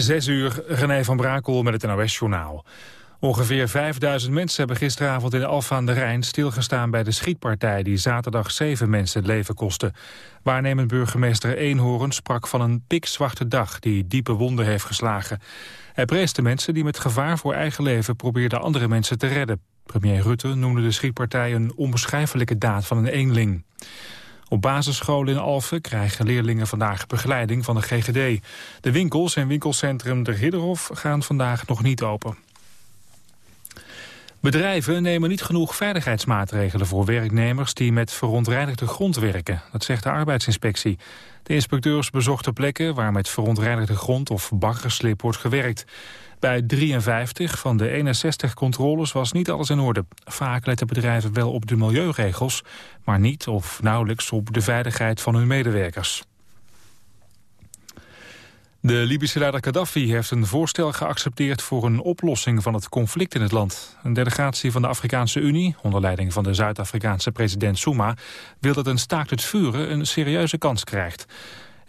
Zes uur, René van Brakel met het NOS-journaal. Ongeveer 5000 mensen hebben gisteravond in Alfa aan de Rijn stilgestaan bij de schietpartij die zaterdag zeven mensen het leven kostte. Waarnemend burgemeester Eenhoorn sprak van een pikzwarte dag die diepe wonden heeft geslagen. Hij prees de mensen die met gevaar voor eigen leven probeerden andere mensen te redden. Premier Rutte noemde de schietpartij een onbeschrijfelijke daad van een eenling. Op basisscholen in Alphen krijgen leerlingen vandaag begeleiding van de GGD. De winkels en winkelcentrum De Ridderhof gaan vandaag nog niet open. Bedrijven nemen niet genoeg veiligheidsmaatregelen voor werknemers die met verontreinigde grond werken. Dat zegt de arbeidsinspectie. De inspecteurs bezochten plekken waar met verontreinigde grond of baggerslip wordt gewerkt. Bij 53 van de 61 controles was niet alles in orde. Vaak letten bedrijven wel op de milieuregels, maar niet of nauwelijks op de veiligheid van hun medewerkers. De Libische leider Gaddafi heeft een voorstel geaccepteerd voor een oplossing van het conflict in het land. Een delegatie van de Afrikaanse Unie, onder leiding van de Zuid-Afrikaanse president Souma, wil dat een staakt het vuren een serieuze kans krijgt.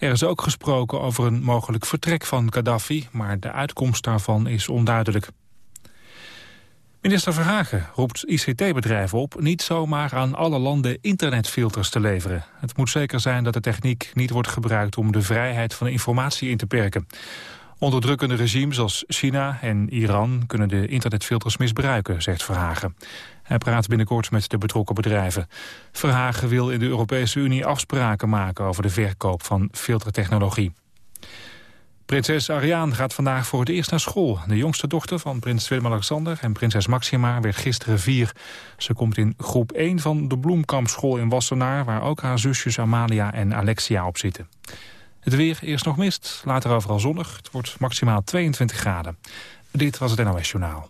Er is ook gesproken over een mogelijk vertrek van Gaddafi, maar de uitkomst daarvan is onduidelijk. Minister Verhagen roept ICT-bedrijven op niet zomaar aan alle landen internetfilters te leveren. Het moet zeker zijn dat de techniek niet wordt gebruikt om de vrijheid van informatie in te perken. Onderdrukkende regimes als China en Iran kunnen de internetfilters misbruiken, zegt Verhagen. Hij praat binnenkort met de betrokken bedrijven. Verhagen wil in de Europese Unie afspraken maken over de verkoop van filtertechnologie. Prinses Ariane gaat vandaag voor het eerst naar school. De jongste dochter van prins Willem-Alexander en prinses Maxima werd gisteren vier. Ze komt in groep 1 van de Bloemkampschool in Wassenaar... waar ook haar zusjes Amalia en Alexia op zitten. Het weer, eerst nog mist, later overal zonnig. Het wordt maximaal 22 graden. Dit was het NOS Journaal.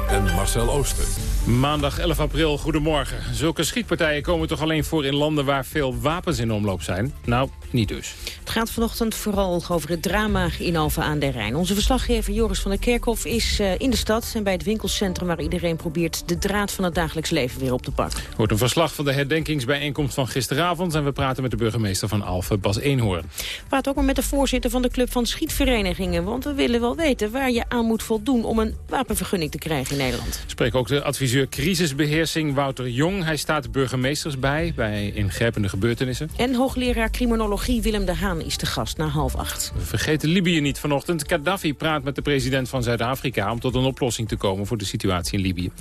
en Marcel Ooster. Maandag 11 april, goedemorgen. Zulke schietpartijen komen toch alleen voor in landen waar veel wapens in omloop zijn? Nou, niet dus. Het gaat vanochtend vooral over het drama in Alphen aan de Rijn. Onze verslaggever Joris van der Kerkhof is uh, in de stad... en bij het winkelcentrum waar iedereen probeert de draad van het dagelijks leven weer op te pakken. Wordt een verslag van de herdenkingsbijeenkomst van gisteravond... en we praten met de burgemeester van Alphen, Bas Eenhoorn. We praten ook maar met de voorzitter van de Club van Schietverenigingen... want we willen wel weten waar je aan moet voldoen om een wapenvergunning te krijgen in Nederland. Spreek ook de adviseur crisisbeheersing Wouter Jong. Hij staat burgemeesters bij, bij ingrijpende gebeurtenissen. En hoogleraar criminologie Willem de Haan is de gast na half acht. We vergeten Libië niet vanochtend. Gaddafi praat met de president van Zuid-Afrika... om tot een oplossing te komen voor de situatie in Libië.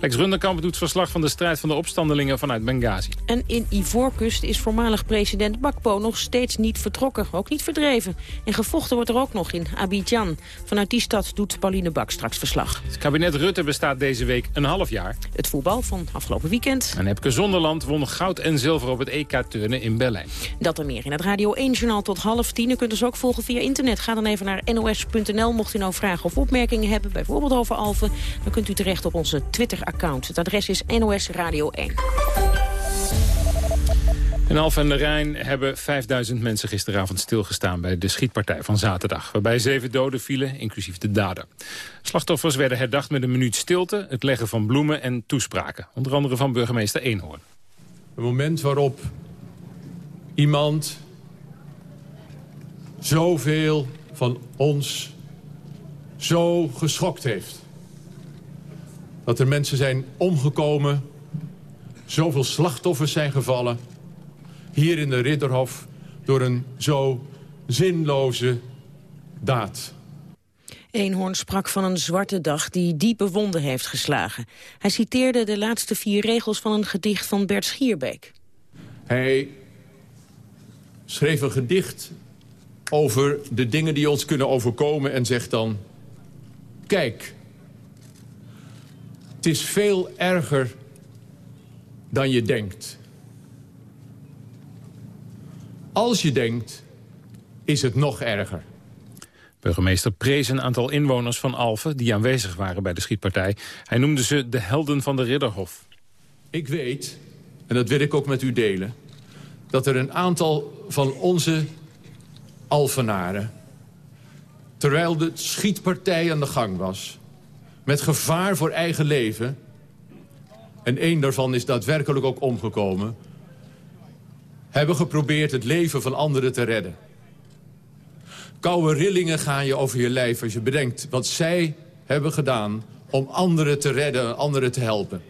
Lex Runderkamp doet verslag van de strijd van de opstandelingen vanuit Benghazi. En in Ivoorkust is voormalig president Bakbo nog steeds niet vertrokken. Ook niet verdreven. En gevochten wordt er ook nog in Abidjan. Vanuit die stad doet Pauline Bak straks verslag. Het kabinet Rutte bestaat deze week een half jaar. Het voetbal van afgelopen weekend. En Epke Zonderland won goud en zilver op het EK-turnen in Berlijn. Dat er meer in het Radio 1-journaal tot half tien. U kunt ons ook volgen via internet. Ga dan even naar nos.nl. Mocht u nou vragen of opmerkingen hebben, bijvoorbeeld over Alphen... dan kunt u terecht op onze Twitter-account. Het adres is NOS Radio 1. In Alphen en de Rijn hebben 5000 mensen gisteravond stilgestaan bij de schietpartij van zaterdag. Waarbij zeven doden vielen, inclusief de dader. Slachtoffers werden herdacht met een minuut stilte, het leggen van bloemen en toespraken. Onder andere van burgemeester Eenhoorn. Een moment waarop iemand zoveel van ons zo geschokt heeft. Dat er mensen zijn omgekomen, zoveel slachtoffers zijn gevallen... hier in de Ridderhof door een zo zinloze daad. Eenhoorn sprak van een zwarte dag die diepe wonden heeft geslagen. Hij citeerde de laatste vier regels van een gedicht van Bert Schierbeek. Hij schreef een gedicht over de dingen die ons kunnen overkomen en zegt dan... Kijk, het is veel erger dan je denkt. Als je denkt, is het nog erger. Burgemeester prees een aantal inwoners van Alphen... die aanwezig waren bij de schietpartij. Hij noemde ze de helden van de Ridderhof. Ik weet, en dat wil ik ook met u delen... dat er een aantal van onze Alphenaren... terwijl de schietpartij aan de gang was... met gevaar voor eigen leven... en één daarvan is daadwerkelijk ook omgekomen... hebben geprobeerd het leven van anderen te redden. Koude rillingen gaan je over je lijf als je bedenkt wat zij hebben gedaan om anderen te redden, anderen te helpen.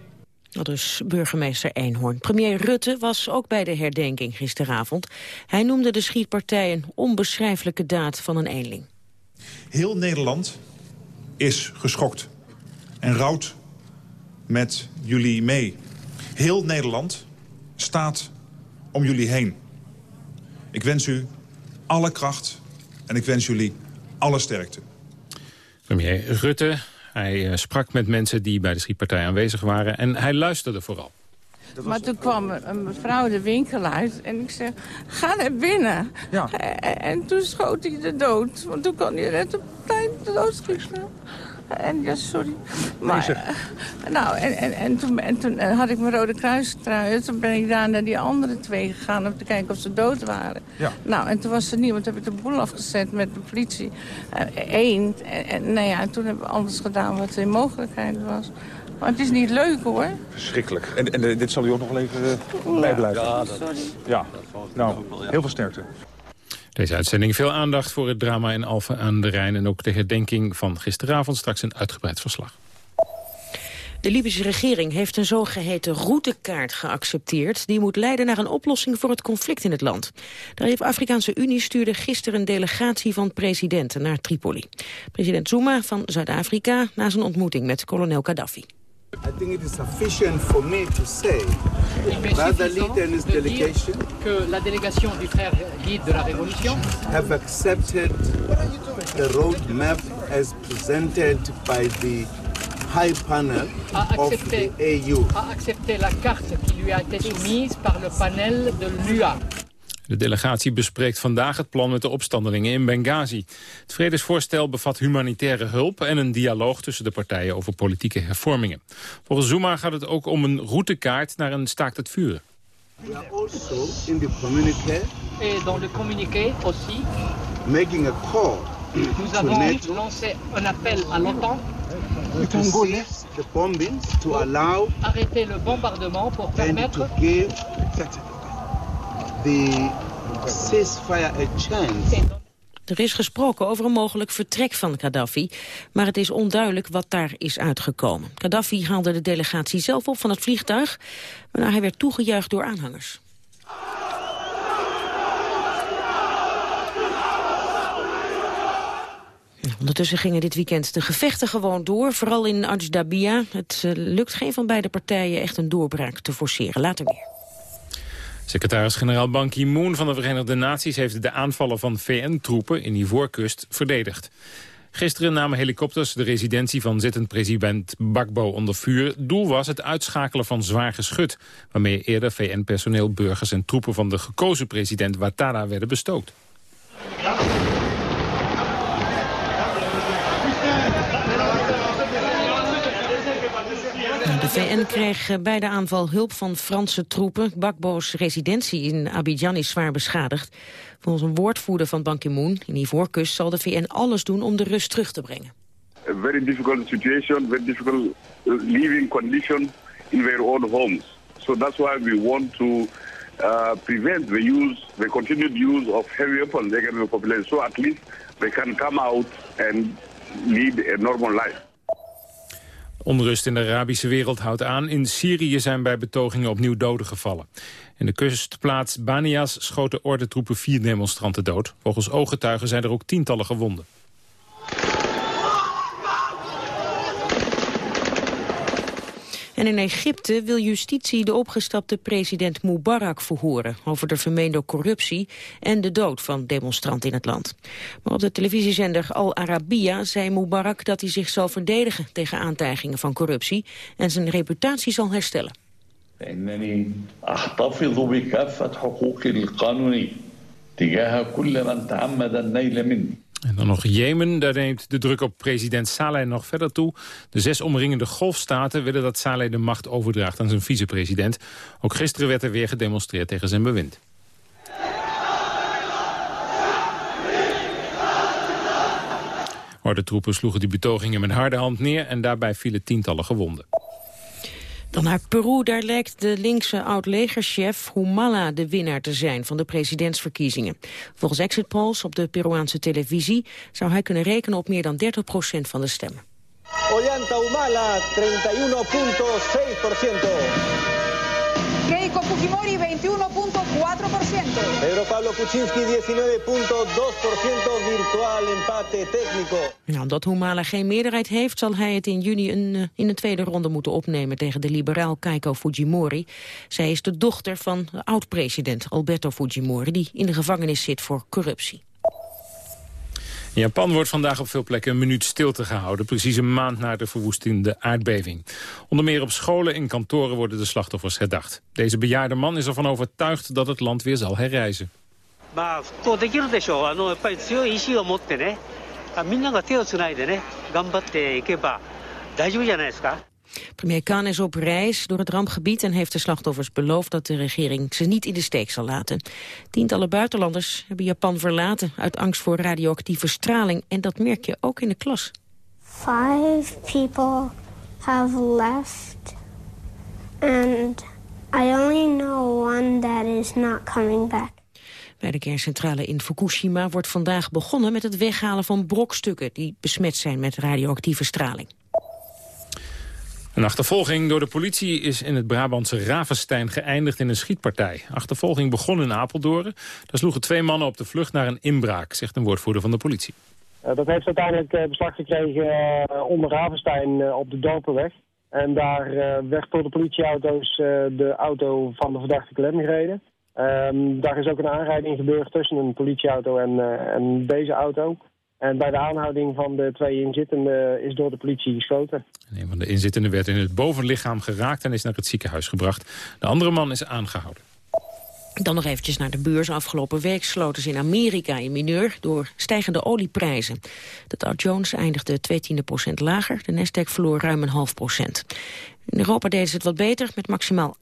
Dat dus burgemeester Eenhoorn. Premier Rutte was ook bij de herdenking gisteravond. Hij noemde de schietpartij een onbeschrijfelijke daad van een eenling. Heel Nederland is geschokt en rouwt met jullie mee. Heel Nederland staat om jullie heen. Ik wens u alle kracht en ik wens jullie alle sterkte. Premier Rutte, hij eh, sprak met mensen die bij de schietpartij aanwezig waren... en hij luisterde vooral. Maar toen kwam een mevrouw de winkel uit en ik zei, ga naar binnen. Ja. En, toen schoot hij de dood, want toen kon hij net op tijd de dood schieten. En ja, sorry. Maar, uh, nou, en, en, en, toen, en toen eh, had ik mijn Rode Kruis trui. Toen ben ik daar naar die andere twee gegaan om te kijken of ze dood waren. Ja. Nou, en toen was er niemand. Toen heb ik de boel afgezet met de politie. Eén. Uh, en, en, nou ja, en toen hebben we alles gedaan wat in mogelijkheid was. Maar het is niet leuk hoor. Verschrikkelijk. En, en dit zal u ook nog wel even uh, bijblijven? Ja, dat, sorry. Ja, nou, heel veel sterkte. Deze uitzending veel aandacht voor het drama in Alphen aan de Rijn... en ook de herdenking van gisteravond straks een uitgebreid verslag. De Libische regering heeft een zogeheten routekaart geaccepteerd. Die moet leiden naar een oplossing voor het conflict in het land. De Afrikaanse Unie stuurde gisteren een delegatie van presidenten naar Tripoli. President Zuma van Zuid-Afrika na zijn ontmoeting met kolonel Gaddafi. I think it is sufficient for me to say that the leader and his delegation que la délégation du frère guide de la révolution have accepted the roadmap as presented by the high panel of the AU. A accepté la carte qui lui a été soumise par le panel de l'UA. De delegatie bespreekt vandaag het plan met de opstandelingen in Benghazi. Het vredesvoorstel bevat humanitaire hulp en een dialoog tussen de partijen over politieke hervormingen. Volgens Zuma gaat het ook om een routekaart naar een staakt het vuren. We are also in the communiqué. Et dans le communiqué aussi. Making a call. Nous avons lancé un appel à l'OTAN. The bombings to allow. Arrêter le bombardement pour permettre. Ceasefire a. Er is gesproken over een mogelijk vertrek van Gaddafi, maar het is onduidelijk wat daar is uitgekomen. Gaddafi haalde de delegatie zelf op van het vliegtuig, waarna hij werd toegejuicht door aanhangers. Ondertussen gingen dit weekend de gevechten gewoon door, vooral in Ajdabia. Het eh, lukt geen van beide partijen echt een doorbraak te forceren. Later meer. Secretaris-generaal Ban Ki-moon van de Verenigde Naties... heeft de aanvallen van VN-troepen in Ivoorkust verdedigd. Gisteren namen helikopters de residentie van zittend president Bakbo onder vuur. Doel was het uitschakelen van zwaar geschut... waarmee eerder VN-personeel, burgers en troepen van de gekozen president Ouattara werden bestookt. De VN kreeg eh, bij de aanval hulp van Franse troepen. Bakbo's residentie in Abidjan is zwaar beschadigd. Volgens een woordvoerder van Ban Ki-moon in Ivoorkust zal de VN alles doen om de rust terug te brengen. A very difficult situation, very difficult uh, living condition in their own homes. So that's why we want to uh, prevent the use, the continued use of heavy weapons against the population. So at least they can come out and lead a normal life. Onrust in de Arabische wereld houdt aan. In Syrië zijn bij betogingen opnieuw doden gevallen. In de kustplaats Banias schoten ordentroepen vier demonstranten dood. Volgens ooggetuigen zijn er ook tientallen gewonden. En in Egypte wil justitie de opgestapte president Mubarak verhoren... over de vermeende corruptie en de dood van demonstranten in het land. Maar op de televisiezender Al Arabiya zei Mubarak dat hij zich zal verdedigen... tegen aantijgingen van corruptie en zijn reputatie zal herstellen. En dan nog Jemen, daar neemt de druk op president Saleh nog verder toe. De zes omringende golfstaten willen dat Saleh de macht overdraagt aan zijn vicepresident. Ook gisteren werd er weer gedemonstreerd tegen zijn bewind. De troepen sloegen die betogingen met harde hand neer... en daarbij vielen tientallen gewonden. Dan naar Peru, daar lijkt de linkse oud-legerchef Humala de winnaar te zijn van de presidentsverkiezingen. Volgens exit polls op de Peruaanse televisie zou hij kunnen rekenen op meer dan 30 procent van de stemmen. Ollanta Humala, 31.6%. Keiko Fujimori 21.4%. Pedro Pablo Kuczynski 19.2%, virtual empate técnico. Nou, omdat Humala geen meerderheid heeft, zal hij het in juni een, eh, in een tweede ronde moeten opnemen tegen de liberaal Keiko Fujimori. Zij is de dochter van oud-president Alberto Fujimori, die in de gevangenis zit voor corruptie. In Japan wordt vandaag op veel plekken een minuut stilte gehouden. Precies een maand na de verwoestende aardbeving. Onder meer op scholen en kantoren worden de slachtoffers herdacht. Deze bejaarde man is ervan overtuigd dat het land weer zal herreizen. Premier Khan is op reis door het rampgebied en heeft de slachtoffers beloofd dat de regering ze niet in de steek zal laten. Tientallen buitenlanders hebben Japan verlaten uit angst voor radioactieve straling en dat merk je ook in de klas. Five people have left and I only know one that is not coming back. Bij de kerncentrale in Fukushima wordt vandaag begonnen met het weghalen van brokstukken die besmet zijn met radioactieve straling. Een achtervolging door de politie is in het Brabantse Ravenstein geëindigd in een schietpartij. Achtervolging begon in Apeldoorn. Daar sloegen twee mannen op de vlucht naar een inbraak, zegt een woordvoerder van de politie. Uh, dat heeft uiteindelijk uh, beslag gekregen uh, onder Ravenstein op de Dorpenweg. En daar werd door de politieauto's de auto van de verdachte klem gereden. Ehm, daar is ook een aanrijding gebeurd tussen een politieauto en, en deze auto. En bij de aanhouding van de twee inzittenden is door de politie geschoten. Een van de inzittenden werd in het bovenlichaam geraakt en is naar het ziekenhuis gebracht. De andere man is aangehouden. Dan nog eventjes naar de beurs. Afgelopen week sloten ze in Amerika in mineur door stijgende olieprijzen. De Dow Jones eindigde 2 tiende procent lager. De Nasdaq verloor ruim een half procent. In Europa deden ze het wat beter, met maximaal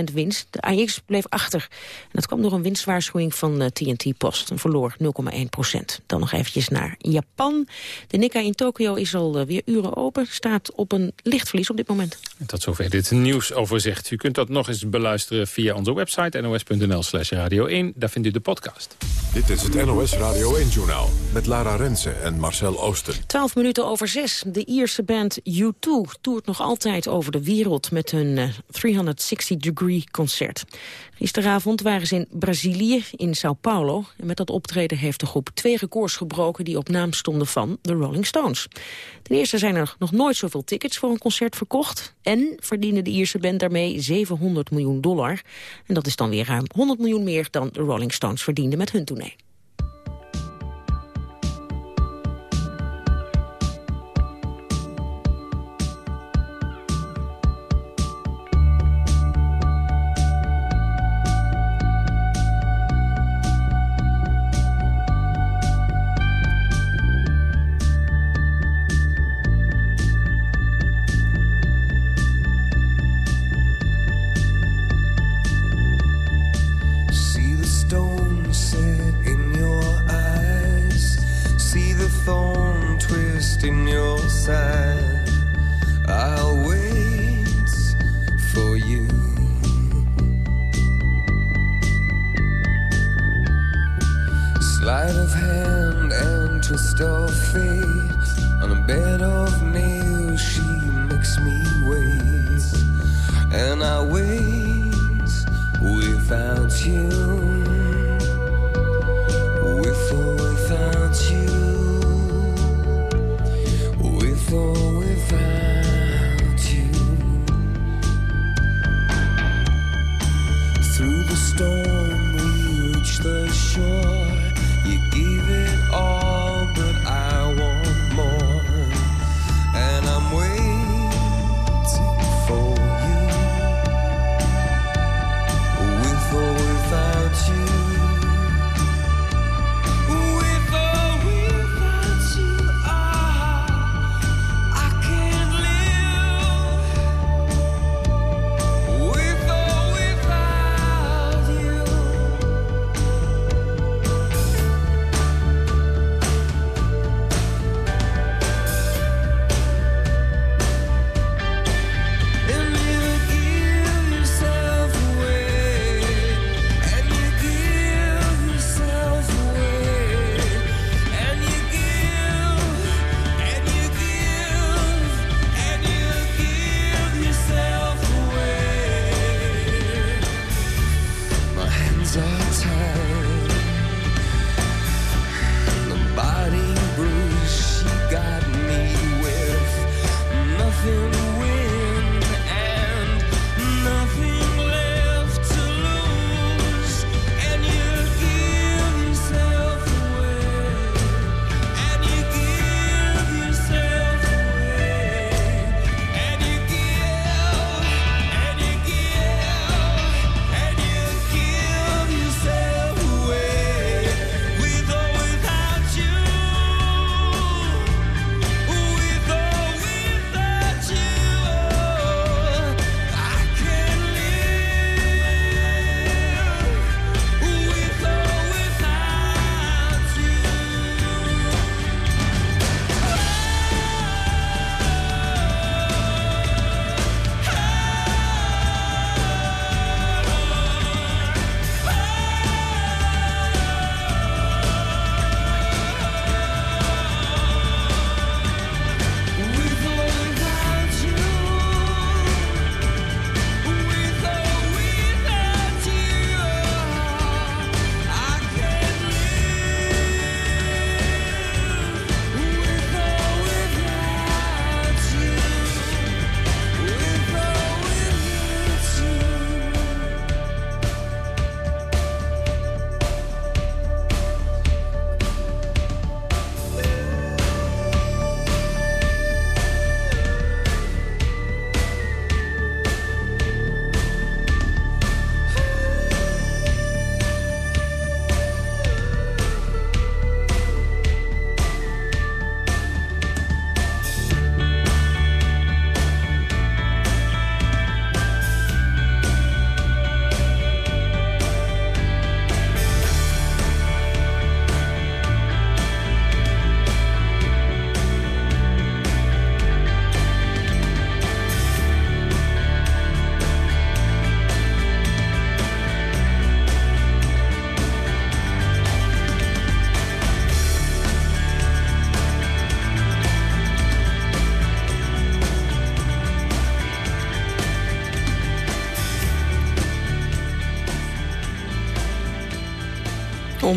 18% winst. De AX bleef achter. En dat kwam door een winstwaarschuwing van TNT eh, Post. En verloor 0,1%. Dan nog eventjes naar Japan. De Nikkei in Tokio is al eh, weer uren open. Staat op een licht verlies op dit moment. En tot zover dit nieuwsoverzicht. U kunt dat nog eens beluisteren via onze website nos.nl slash radio 1. Daar vindt u de podcast. Dit is het NOS Radio 1-journaal met Lara Rensen en Marcel Oosten. 12 minuten over 6. De Ierse band U2 toert nog altijd over de wereld met hun 360-degree eh, concert. Gisteravond waren ze in Brazilië, in Sao Paulo. En met dat optreden heeft de groep twee records gebroken... die op naam stonden van de Rolling Stones. Ten eerste zijn er nog nooit zoveel tickets voor een concert verkocht. En verdiende de Ierse band daarmee 700 miljoen dollar. En dat is dan weer ruim 100 miljoen meer dan de Rolling Stones verdienden met hun tournee.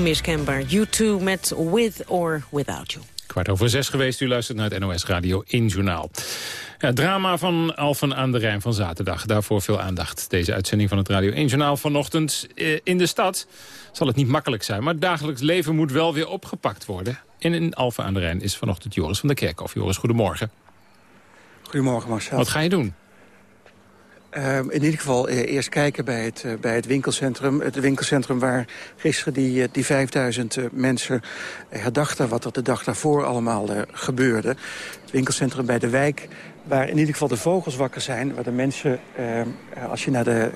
Onmiskenbaar. You too met With or Without You. Kwart over zes geweest, u luistert naar het NOS Radio in Journaal. Ja, drama van Alphen aan de Rijn van zaterdag. Daarvoor veel aandacht. Deze uitzending van het Radio 1 Journaal vanochtend eh, in de stad zal het niet makkelijk zijn. Maar het dagelijks leven moet wel weer opgepakt worden. En in Alphen aan de Rijn is vanochtend Joris van der Kerkhof. Joris, goedemorgen. Goedemorgen Marcel. Wat ga je doen? Ehm, in ieder geval uh, eerst kijken bij het, uh, bij het winkelcentrum. Het winkelcentrum waar gisteren die, uh, die 5000 mensen herdachten... wat er de dag daarvoor allemaal gebeurde. Het winkelcentrum bij de wijk waar in ieder geval de vogels wakker zijn. Waar de mensen, ehm, als je naar de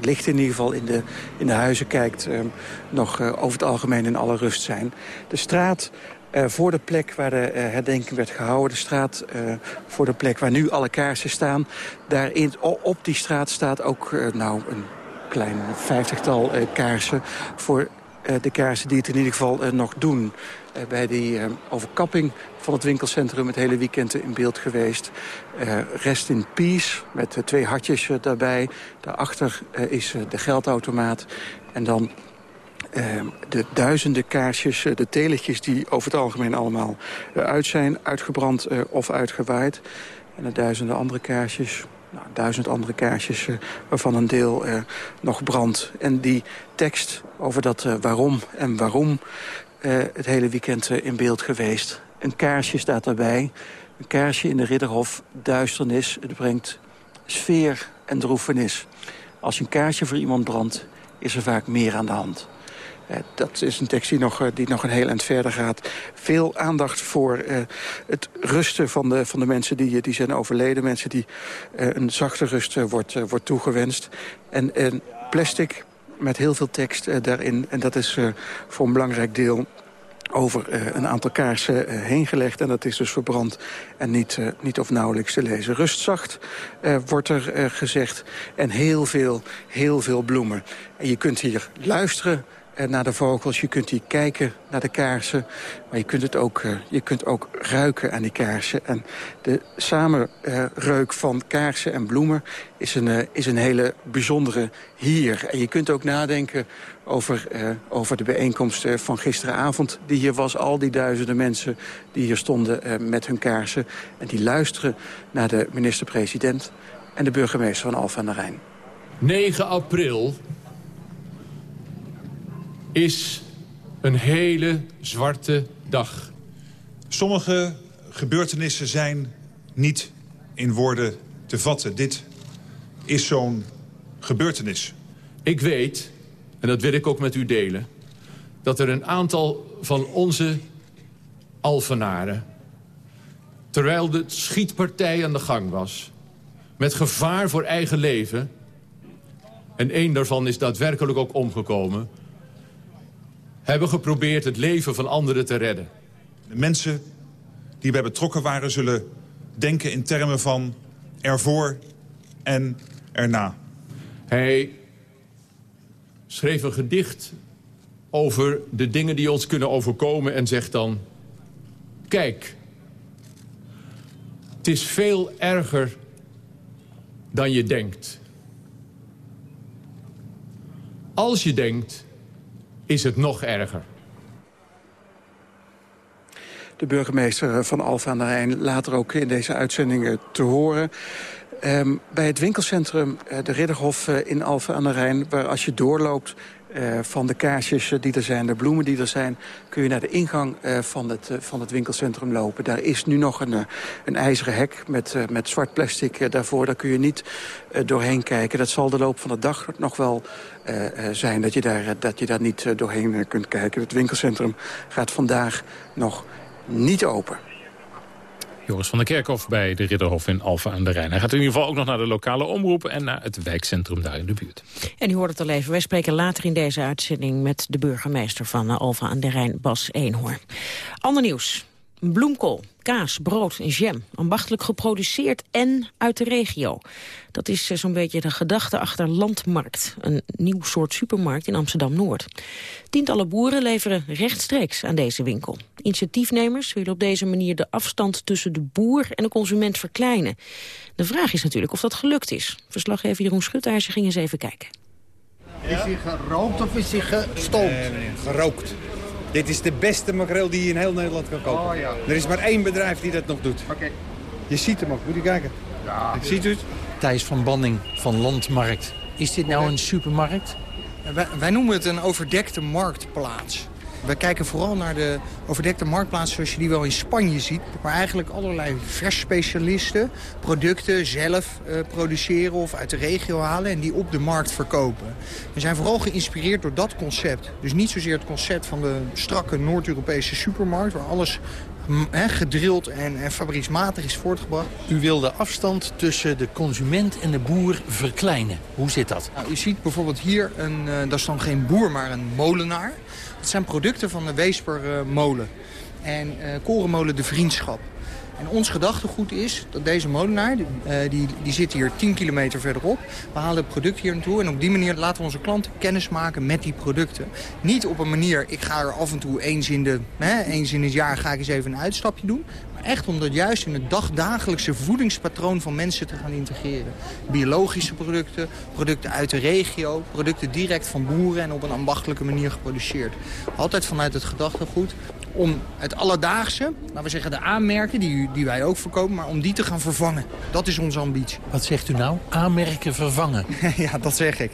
licht in ieder geval in de, in de huizen kijkt... Ehm, nog over het algemeen in alle rust zijn. De straat uh, voor de plek waar de uh, herdenking werd gehouden. De straat uh, voor de plek waar nu alle kaarsen staan. Daar in, op die straat staat ook nou, een klein vijftigtal kaarsen... voor de kaarsen die het in ieder geval nog doen. bij die overkapping van het winkelcentrum het hele weekend in beeld geweest. Rest in Peace met twee hartjes daarbij. Daarachter is de geldautomaat. En dan de duizenden kaarsjes, eh, de teletjes die over het algemeen allemaal eh, uit zijn, uitgebrand eh, of uitgewaaid. En de duizenden andere kaarsjes, nou, duizend andere kaarsjes waarvan een deel nog brandt. En die tekst over dat waarom en waarom het hele weekend in beeld geweest. Een kaarsje staat daarbij. Een kaarsje in de Ridderhof, duisternis. Het brengt sfeer en droefenis. Als een kaarsje voor iemand brandt, is er vaak meer aan de hand. Uh, dat is een tekst die nog, uh, die nog een heel eind verder gaat. Veel aandacht voor uh, het rusten van de, van de mensen die, die zijn overleden. Mensen die een zachte rust wordt, wordt toegewenst. En, plastic met heel veel tekst daarin. En dat is voor een belangrijk deel over een aantal kaarsen heen gelegd. En dat is dus verbrand en niet, niet of nauwelijks te lezen. Rustzacht wordt er gezegd. En heel veel, heel veel bloemen. En je kunt hier luisteren naar de vogels. Je kunt hier kijken naar de kaarsen. Maar je kunt het ook, uh, je kunt ook ruiken aan die kaarsen. En de samenreuk van kaarsen en bloemen is een, uh, is een hele bijzondere hier. En je kunt ook nadenken over, over de bijeenkomst van gisteravond die hier was. Al die duizenden mensen die hier stonden met hun kaarsen. En die luisteren naar de minister-president en de burgemeester van Alphen aan de Rijn. 9 april is een hele zwarte dag. Sommige gebeurtenissen zijn niet in woorden te vatten. Dit is zo'n gebeurtenis. Ik weet, en dat wil ik ook met u delen... dat er een aantal van onze Alfenaren... terwijl de schietpartij aan de gang was... met gevaar voor eigen leven... en één daarvan is daadwerkelijk ook omgekomen hebben geprobeerd het leven van anderen te redden. De mensen die bij betrokken waren zullen denken in termen van ervoor en erna. Hij schreef een gedicht over de dingen die ons kunnen overkomen en zegt dan... Kijk, het is veel erger dan je denkt. Als je denkt is het nog erger. De burgemeester van Alfa aan de Rijn later ook in deze uitzendingen te horen. Um, bij het winkelcentrum uh, de Ridderhof in Alphen aan de Rijn... waar als je doorloopt uh, van de kaarsjes die er zijn, de bloemen die er zijn... kun je naar de ingang van, het, van het winkelcentrum lopen. Daar is nu nog een, een ijzeren hek met, met zwart plastic daarvoor. Daar kun je niet doorheen kijken. Dat zal de loop van de dag nog wel zijn dat je daar, dat je daar niet doorheen kunt kijken. Het winkelcentrum gaat vandaag nog niet open. Joris van der Kerkhof bij de Ridderhof in Alphen aan de Rijn. Hij gaat in ieder geval ook nog naar de lokale omroep... en naar het wijkcentrum daar in de buurt. En u hoort het al even. Wij spreken later in deze uitzending... met de burgemeester van Alphen aan de Rijn, Bas Eenhoorn. Ander nieuws. Bloemkool, kaas, brood en jam. Ambachtelijk geproduceerd en uit de regio. Dat is eh, zo'n beetje de gedachte achter Landmarkt. Een nieuw soort supermarkt in Amsterdam-Noord. Tientallen boeren leveren rechtstreeks aan deze winkel. Initiatiefnemers willen op deze manier de afstand tussen de boer en de consument verkleinen. De vraag is natuurlijk of dat gelukt is. Verslaggever Jeroen Schutijzer ging eens even kijken. Is hij gerookt of is hij gestoomd? Nee, meneer, gerookt. Dit is de beste makreel die je in heel Nederland kan kopen. Oh, ja. Er is maar één bedrijf die dat nog doet. Oké. Je ziet hem ook, moet je kijken. Ja. Ziet u het? Thijs van Banning van Landmarkt. Is dit nou een supermarkt? Wij, wij noemen het een overdekte marktplaats. We kijken vooral naar de overdekte marktplaats zoals je die wel in Spanje ziet. Waar eigenlijk allerlei versspecialisten producten zelf eh, produceren of uit de regio halen en die op de markt verkopen. We zijn vooral geïnspireerd door dat concept. Dus niet zozeer het concept van de strakke Noord-Europese supermarkt... waar alles mm, hè, gedrild en, en fabrieksmatig is voortgebracht. U wil de afstand tussen de consument en de boer verkleinen. Hoe zit dat? Nou, u ziet bijvoorbeeld hier, een, eh, dat is dan geen boer, maar een molenaar. Het zijn producten van de Weespermolen en eh, korenmolen De Vriendschap. En ons gedachtegoed is dat deze molenaar, die, eh, die, die zit hier 10 kilometer verderop. We halen het product hier naartoe en op die manier laten we onze klanten kennis maken met die producten. Niet op een manier, ik ga er af en toe eens in, de, hè, eens in het jaar ga ik eens even een uitstapje doen. Echt om dat juist in het dagdagelijkse voedingspatroon van mensen te gaan integreren. Biologische producten, producten uit de regio, producten direct van boeren en op een ambachtelijke manier geproduceerd. Altijd vanuit het gedachtegoed om het alledaagse, laten we zeggen de aanmerken die, die wij ook verkopen, maar om die te gaan vervangen. Dat is onze ambitie. Wat zegt u nou? Aanmerken vervangen. ja, dat zeg ik.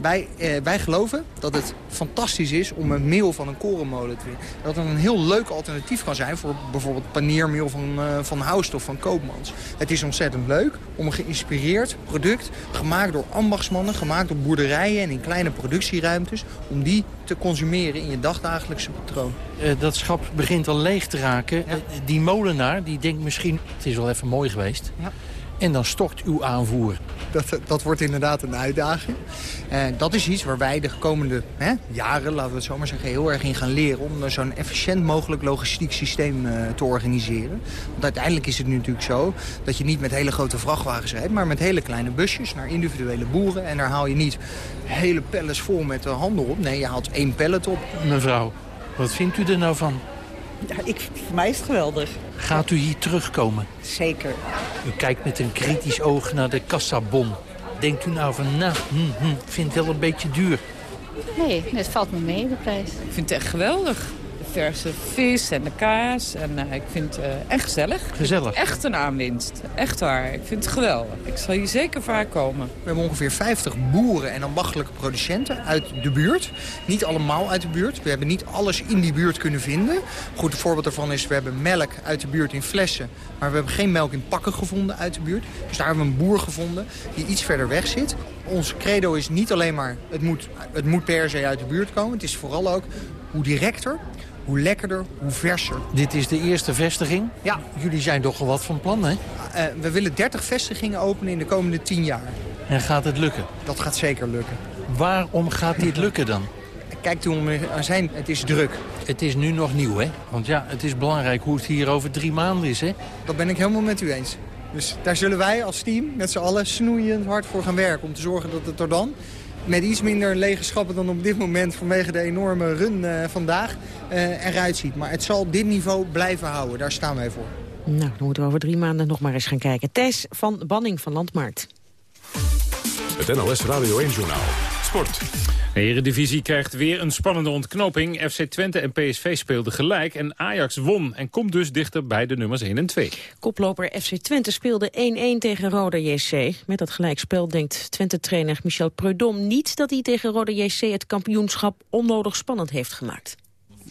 Wij, eh, wij geloven dat het fantastisch is om een meel van een korenmolen te winnen. Dat het een heel leuk alternatief kan zijn voor bijvoorbeeld paneermeel van, uh, van Houst of van Koopmans. Het is ontzettend leuk om een geïnspireerd product, gemaakt door ambachtsmannen, gemaakt door boerderijen en in kleine productieruimtes, om die te consumeren in je dagdagelijkse patroon. Uh, dat schap begint al leeg te raken. Ja. die molenaar die denkt misschien, het is wel even mooi geweest. Ja. En dan stort uw aanvoer. Dat, dat wordt inderdaad een uitdaging. En dat is iets waar wij de komende hè, jaren, laten we het zo maar zeggen, heel erg in gaan leren... om zo'n efficiënt mogelijk logistiek systeem uh, te organiseren. Want uiteindelijk is het nu natuurlijk zo dat je niet met hele grote vrachtwagens rijdt... maar met hele kleine busjes naar individuele boeren. En daar haal je niet hele pallets vol met de handel op. Nee, je haalt één pallet op. Mevrouw, wat vindt u er nou van? Ja, ik, voor mij is het geweldig. Gaat u hier terugkomen? Zeker. U kijkt met een kritisch oog naar de kassabon. Denkt u nou van, nou, hm, hm, vind het wel een beetje duur? Nee, het valt me mee, de prijs. Ik vind het echt geweldig. Verse vis en de kaas. En uh, ik vind het uh, echt gezellig. Gezellig? Echt een aanwinst. Echt waar. Ik vind het geweldig. Ik zal hier zeker vaak komen. We hebben ongeveer 50 boeren en ambachtelijke producenten uit de buurt. Niet allemaal uit de buurt. We hebben niet alles in die buurt kunnen vinden. Een goed voorbeeld daarvan is, we hebben melk uit de buurt in flessen. Maar we hebben geen melk in pakken gevonden uit de buurt. Dus daar hebben we een boer gevonden die iets verder weg zit. Ons credo is niet alleen maar, het moet, het moet per se uit de buurt komen. Het is vooral ook hoe directer, hoe lekkerder, hoe verser. Dit is de eerste vestiging? Ja. Jullie zijn toch wel wat van plan, hè? Uh, we willen 30 vestigingen openen in de komende 10 jaar. En gaat het lukken? Dat gaat zeker lukken. Waarom gaat dit lukken dan? Kijk, toen we er zijn, het is druk. Het is nu nog nieuw, hè? Want ja, het is belangrijk hoe het hier over drie maanden is, hè? Dat ben ik helemaal met u eens. Dus daar zullen wij als team met z'n allen snoeiend hard voor gaan werken... om te zorgen dat het er dan met iets minder lege schappen dan op dit moment... vanwege de enorme run uh, vandaag uh, eruit ziet. Maar het zal dit niveau blijven houden. Daar staan wij voor. Nou, dan moeten we over drie maanden nog maar eens gaan kijken. Thijs van Banning van Landmarkt. Het NOS Radio 1-journaal. Sport. De Eredivisie krijgt weer een spannende ontknoping. FC Twente en PSV speelden gelijk en Ajax won... en komt dus dichter bij de nummers 1 en 2. Koploper FC Twente speelde 1-1 tegen Roda JC. Met dat gelijkspel denkt Twente-trainer Michel Preudom niet... dat hij tegen Roda JC het kampioenschap onnodig spannend heeft gemaakt.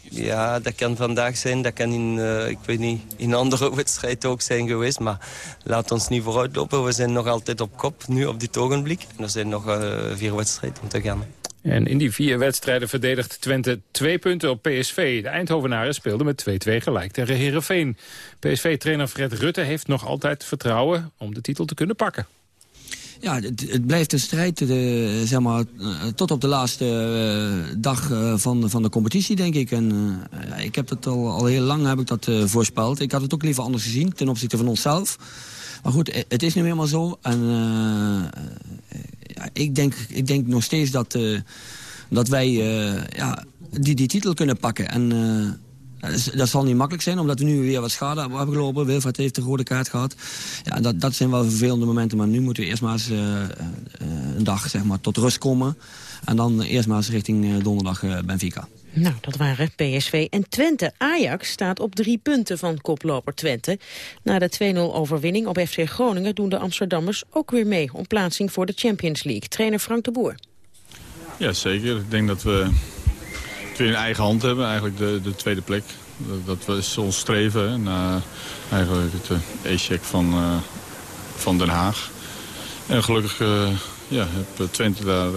Ja, dat kan vandaag zijn. Dat kan in, uh, ik weet niet, in andere wedstrijden ook zijn geweest. Maar laat ons niet vooruitlopen. We zijn nog altijd op kop, nu op dit ogenblik. En er zijn nog uh, vier wedstrijden om te gaan. En in die vier wedstrijden verdedigt Twente twee punten op PSV. De Eindhovenaren speelden met 2-2 gelijk tegen Heerenveen. PSV-trainer Fred Rutte heeft nog altijd vertrouwen om de titel te kunnen pakken. Ja, het, het blijft een strijd de, zeg maar, tot op de laatste uh, dag van, van de competitie, denk ik. En ik heb dat al, al heel lang heb ik dat voorspeld. Ik had het ook liever anders gezien ten opzichte van onszelf. Maar goed, het is nu helemaal zo. En ja, ik, denk, ik denk nog steeds dat, dat wij ja, die, die titel kunnen pakken. En dat zal niet makkelijk zijn, omdat we nu weer wat schade hebben gelopen. Wilfred heeft de rode kaart gehad. Ja, dat, dat zijn wel vervelende momenten, maar nu moeten we eerst maar eens een dag zeg maar, tot rust komen. En dan eerst maar eens richting donderdag Benfica. Nou, dat waren PSV en Twente. Ajax staat op drie punten van koploper Twente. Na de 2-0-overwinning op FC Groningen doen de Amsterdammers ook weer mee... om plaatsing voor de Champions League. Trainer Frank de Boer. Ja, zeker. Ik denk dat we het weer in eigen hand hebben, eigenlijk de, de tweede plek. Dat, is ons streven na eigenlijk het uh, e-check van, uh, van Den Haag. En gelukkig uh, ja, heb Twente daar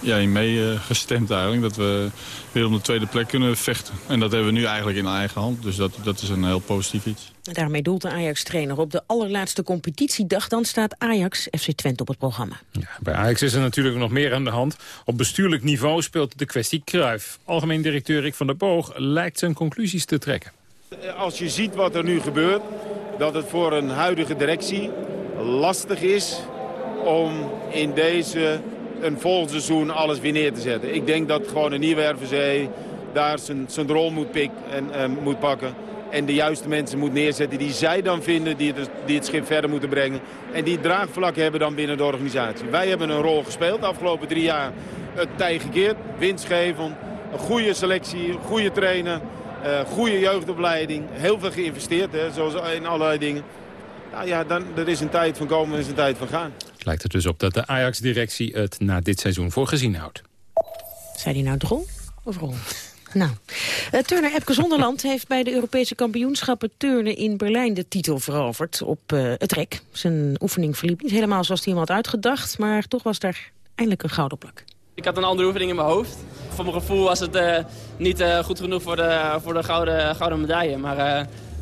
ja, in meegestemd eigenlijk. Dat we weer om de tweede plek kunnen vechten. En dat hebben we nu eigenlijk in eigen hand. Dus dat, dat is een heel positief iets. Daarmee doelt de Ajax-trainer op de allerlaatste competitiedag. Dan staat Ajax FC Twente op het programma. Ja, bij Ajax is er natuurlijk nog meer aan de hand. Op bestuurlijk niveau speelt de kwestie Kruif. Algemeen directeur Rick van der Boog lijkt zijn conclusies te trekken. Als je ziet wat er nu gebeurt, dat het voor een huidige directie lastig is om in deze een volgend seizoen alles weer neer te zetten. Ik denk dat gewoon een nieuwe RVC daar zijn, zijn rol moet, pik en, moet pakken. En de juiste mensen moet neerzetten die zij dan vinden die het, die het schip verder moeten brengen. En die draagvlak hebben dan binnen de organisatie. Wij hebben een rol gespeeld de afgelopen drie jaar. Het tij gekeerd, winstgevend, een goede selectie, een goede trainer, uh, goede jeugdopleiding. Heel veel geïnvesteerd, hè, zoals in allerlei dingen. Nou ja, dan, er is een tijd van komen en is een tijd van gaan. Het lijkt er dus op dat de Ajax-directie het na dit seizoen voor gezien houdt. Zei hij nou drol of rol? Nou, uh, Turner Epke Zonderland heeft bij de Europese kampioenschappen turnen in Berlijn de titel veroverd op uh, het rek. Zijn oefening verliep niet helemaal zoals hij hem had uitgedacht, maar toch was daar eindelijk een gouden plak. Ik had een andere oefening in mijn hoofd. Voor mijn gevoel was het uh, niet goed genoeg voor de, voor de gouden, gouden medaille. Maar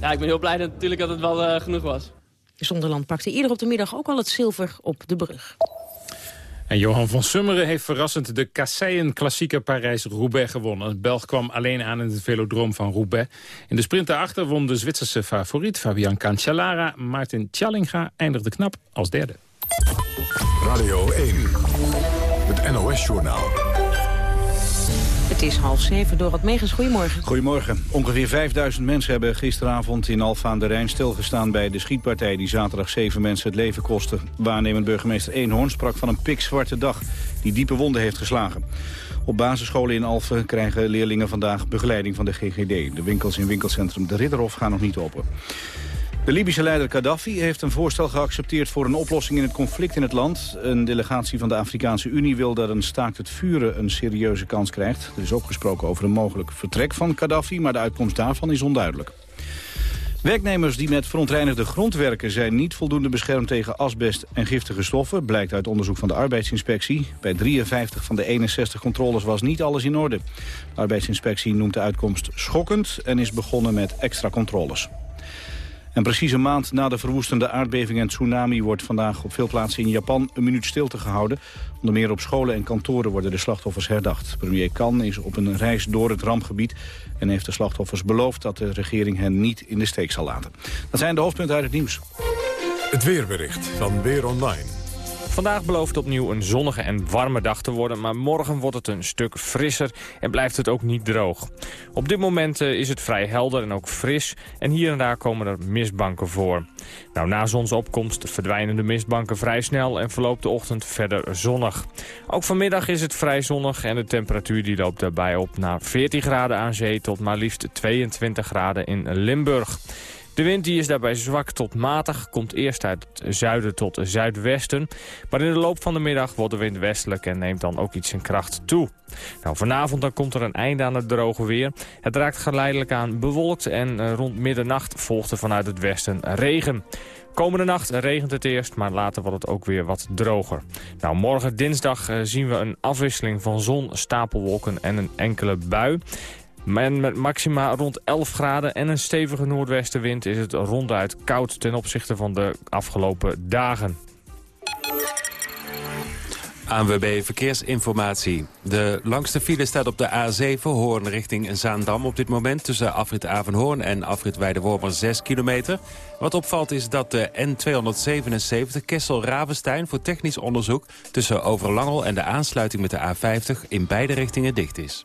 ja, ik ben heel blij dat, natuurlijk dat het wel genoeg was. Zonderland pakte eerder op de middag ook al het zilver op de brug. En Johan van Summeren heeft verrassend de Kasseien klassieke Parijs-Roubaix gewonnen. Het Belg kwam alleen aan in het velodroom van Roubaix. In de sprint daarachter won de Zwitserse favoriet Fabian Cancellara. Martin Tjallinga eindigde knap als derde. Radio 1, het NOS-journaal. Het is half zeven. Door het Megens, goedemorgen. Goedemorgen. Ongeveer 5000 mensen hebben gisteravond in Alfa aan de Rijn stilgestaan... bij de schietpartij die zaterdag zeven mensen het leven kostte. Waarnemend burgemeester Eenhoorn sprak van een pikzwarte dag... die diepe wonden heeft geslagen. Op basisscholen in Alphen krijgen leerlingen vandaag begeleiding van de GGD. De winkels in winkelcentrum De Ridderhof gaan nog niet open. De Libische leider Gaddafi heeft een voorstel geaccepteerd voor een oplossing in het conflict in het land. Een delegatie van de Afrikaanse Unie wil dat een staakt het vuren een serieuze kans krijgt. Er is ook gesproken over een mogelijk vertrek van Gaddafi, maar de uitkomst daarvan is onduidelijk. Werknemers die met verontreinigde grond werken zijn niet voldoende beschermd tegen asbest en giftige stoffen, blijkt uit onderzoek van de arbeidsinspectie. Bij 53 van de 61 controles was niet alles in orde. De arbeidsinspectie noemt de uitkomst schokkend en is begonnen met extra controles. En precies een maand na de verwoestende aardbeving en tsunami... wordt vandaag op veel plaatsen in Japan een minuut stilte gehouden. Onder meer op scholen en kantoren worden de slachtoffers herdacht. Premier Kan is op een reis door het rampgebied... en heeft de slachtoffers beloofd dat de regering hen niet in de steek zal laten. Dat zijn de hoofdpunten uit het nieuws. Het weerbericht van Weer Online. Vandaag belooft opnieuw een zonnige en warme dag te worden... maar morgen wordt het een stuk frisser en blijft het ook niet droog. Op dit moment eh, is het vrij helder en ook fris... en hier en daar komen er mistbanken voor. Nou, na zonsopkomst verdwijnen de mistbanken vrij snel... en verloopt de ochtend verder zonnig. Ook vanmiddag is het vrij zonnig en de temperatuur die loopt daarbij op... naar 14 graden aan zee tot maar liefst 22 graden in Limburg. De wind die is daarbij zwak tot matig, komt eerst uit het zuiden tot zuidwesten. Maar in de loop van de middag wordt de wind westelijk en neemt dan ook iets in kracht toe. Nou, vanavond dan komt er een einde aan het droge weer. Het raakt geleidelijk aan bewolkt en eh, rond middernacht volgt er vanuit het westen regen. Komende nacht regent het eerst, maar later wordt het ook weer wat droger. Nou, morgen dinsdag eh, zien we een afwisseling van zon, stapelwolken en een enkele bui. En met maxima rond 11 graden en een stevige noordwestenwind is het ronduit koud ten opzichte van de afgelopen dagen. ANWB Verkeersinformatie. De langste file staat op de A7 Hoorn richting Zaandam op dit moment... tussen afrit Avenhoorn en afrit Weidewormer 6 kilometer. Wat opvalt is dat de N277 Kessel-Ravenstein voor technisch onderzoek... tussen Overlangel en de aansluiting met de A50 in beide richtingen dicht is.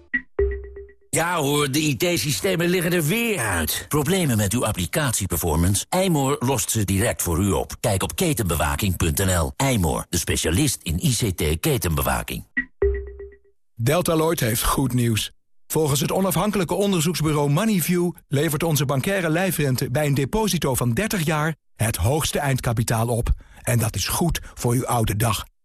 Ja hoor, de IT-systemen liggen er weer uit. Problemen met uw applicatieperformance? Eymoor lost ze direct voor u op. Kijk op ketenbewaking.nl. Eymoor, de specialist in ICT-ketenbewaking. Deltaloid heeft goed nieuws. Volgens het onafhankelijke onderzoeksbureau Moneyview... levert onze bankaire lijfrente bij een deposito van 30 jaar... het hoogste eindkapitaal op. En dat is goed voor uw oude dag.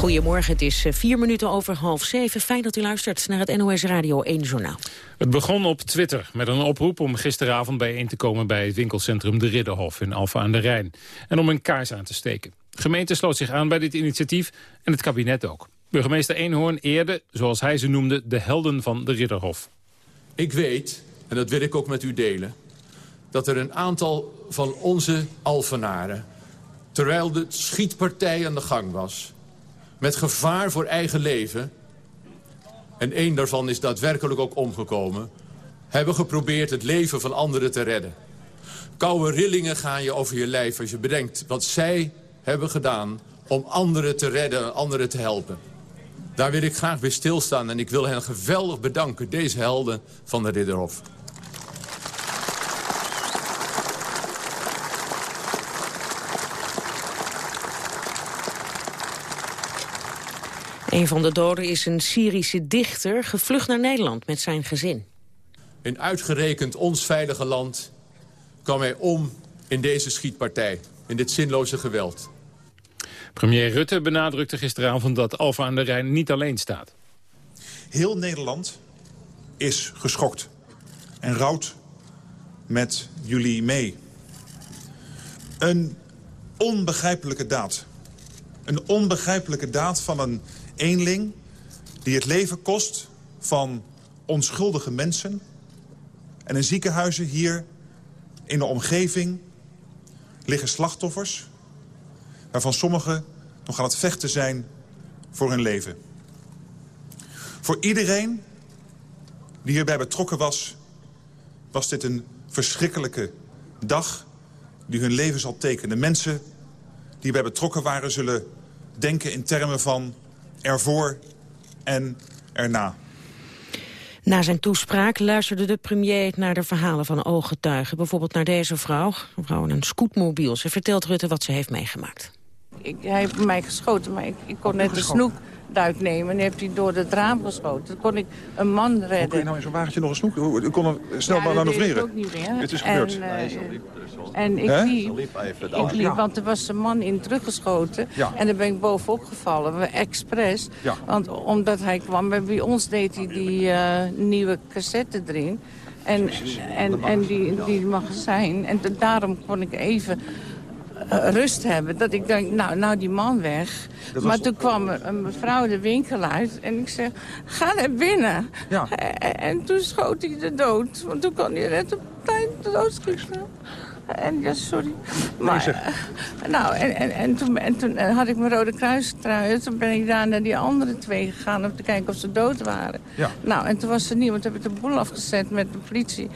Goedemorgen, het is eh, vier minuten over half zeven. Fijn dat u luistert naar het NOS Radio 1 Journaal. Het begon op Twitter met een oproep om gisteravond bijeen te komen... bij het winkelcentrum De Ridderhof in Alphen aan de Rijn. En om een kaars aan te steken. De gemeente sloot zich aan bij dit initiatief en het kabinet ook. Burgemeester Eenhoorn eerde, zoals hij ze noemde, de helden van De Ridderhof. Ik weet, en dat wil ik ook met u delen... dat er een aantal van onze Alphenaren... terwijl de schietpartij aan de gang was met gevaar voor eigen leven... en één daarvan is daadwerkelijk ook omgekomen... hebben geprobeerd het leven van anderen te redden. Koude rillingen gaan je over je lijf als je bedenkt wat zij hebben gedaan... om anderen te redden, anderen te helpen. Daar wil ik graag bij stilstaan en ik wil hen geweldig bedanken... deze helden van de Ridderhof. Een van de doden is een Syrische dichter, gevlucht naar Nederland met zijn gezin. In uitgerekend ons veilige land kwam hij om in deze schietpartij, in dit zinloze geweld. Premier Rutte benadrukte gisteravond dat Alfa aan de Rijn niet alleen staat. Heel Nederland is geschokt en rouwt met jullie mee. Een onbegrijpelijke daad. Een onbegrijpelijke daad van een eenling die het leven kost van onschuldige mensen. En in ziekenhuizen hier in de omgeving liggen slachtoffers... waarvan sommigen nog aan het vechten zijn voor hun leven. Voor iedereen die hierbij betrokken was... was dit een verschrikkelijke dag die hun leven zal tekenen. Mensen die hierbij betrokken waren zullen denken in termen van ervoor en erna. Na zijn toespraak luisterde de premier naar de verhalen van ooggetuigen. Bijvoorbeeld naar deze vrouw, een vrouw in een scootmobiel. Ze vertelt Rutte wat ze heeft meegemaakt. Ik, hij heeft mij geschoten, maar ik, ik kon net de snoek duik nemen. En heeft hij door het raam geschoten. Toen kon ik een man redden. Hoe kun je nou in zo'n wagentje nog een snoek? U kon hem snel Ja, maar manoeuvreren. ik ook niet meer. Het is gebeurd. En, eh, en ik Hè? liep, ik liep Ja. want er was een man in teruggeschoten. Ja. En daar ben ik bovenop gevallen, we expres. Ja. Want omdat hij kwam, bij ons deed hij die eh, nieuwe cassette erin. En, en, en die, die magazijn. En da- daarom kon ik even rust hebben. Dat ik denk, nou, nou die man weg. Maar toen kwam een mevrouw de winkel uit. En ik zeg, ga naar binnen. Ja. En, en toen schoot hij de dood. Want toen kon hij net op tijd de dood schieten. En ja, sorry. Maar, eh, nou, en, en, en toen, en toen eh, had ik mijn Rode Kruis trui. Toen ben ik daar naar die andere twee gegaan om te kijken of ze dood waren. Ja. Nou, en toen was er niemand. Toen heb ik de boel afgezet met de politie.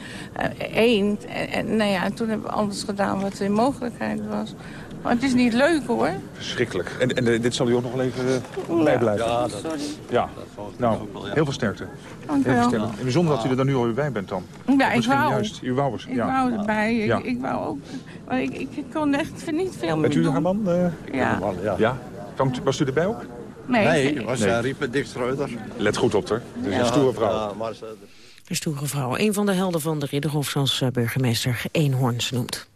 Eén. en, en, nou ja, en toen hebben we alles gedaan wat in mogelijkheid was. Maar het is niet leuk hoor. Verschrikkelijk. En, en eh, dit zal u ook nog wel even uh, bijblijven. Ja, dat- Sorry. Ja, nou, heel veel sterkte. Dank u Heel veel wel. sterkte. En bijzonder dat u er dan nu al bij bent dan. Ja, ik misschien wou. juist. U wou eens. Ik ja. wou erbij. Ik, Ja. ik wou ook. Maar ik, ik kon echt niet veel meer Bent u haar man? eh? Ja. ja. Was u erbij ook? Nee. Nee, was Nee. Riepen Dick Schreuder. Let goed op, hoor. Het is Ja. een stoere vrouw. Ja, maar ze- Een stoere vrouw. Een van de helden van de Ridderhof, zoals eh, burgemeester Eenhoorns noemt.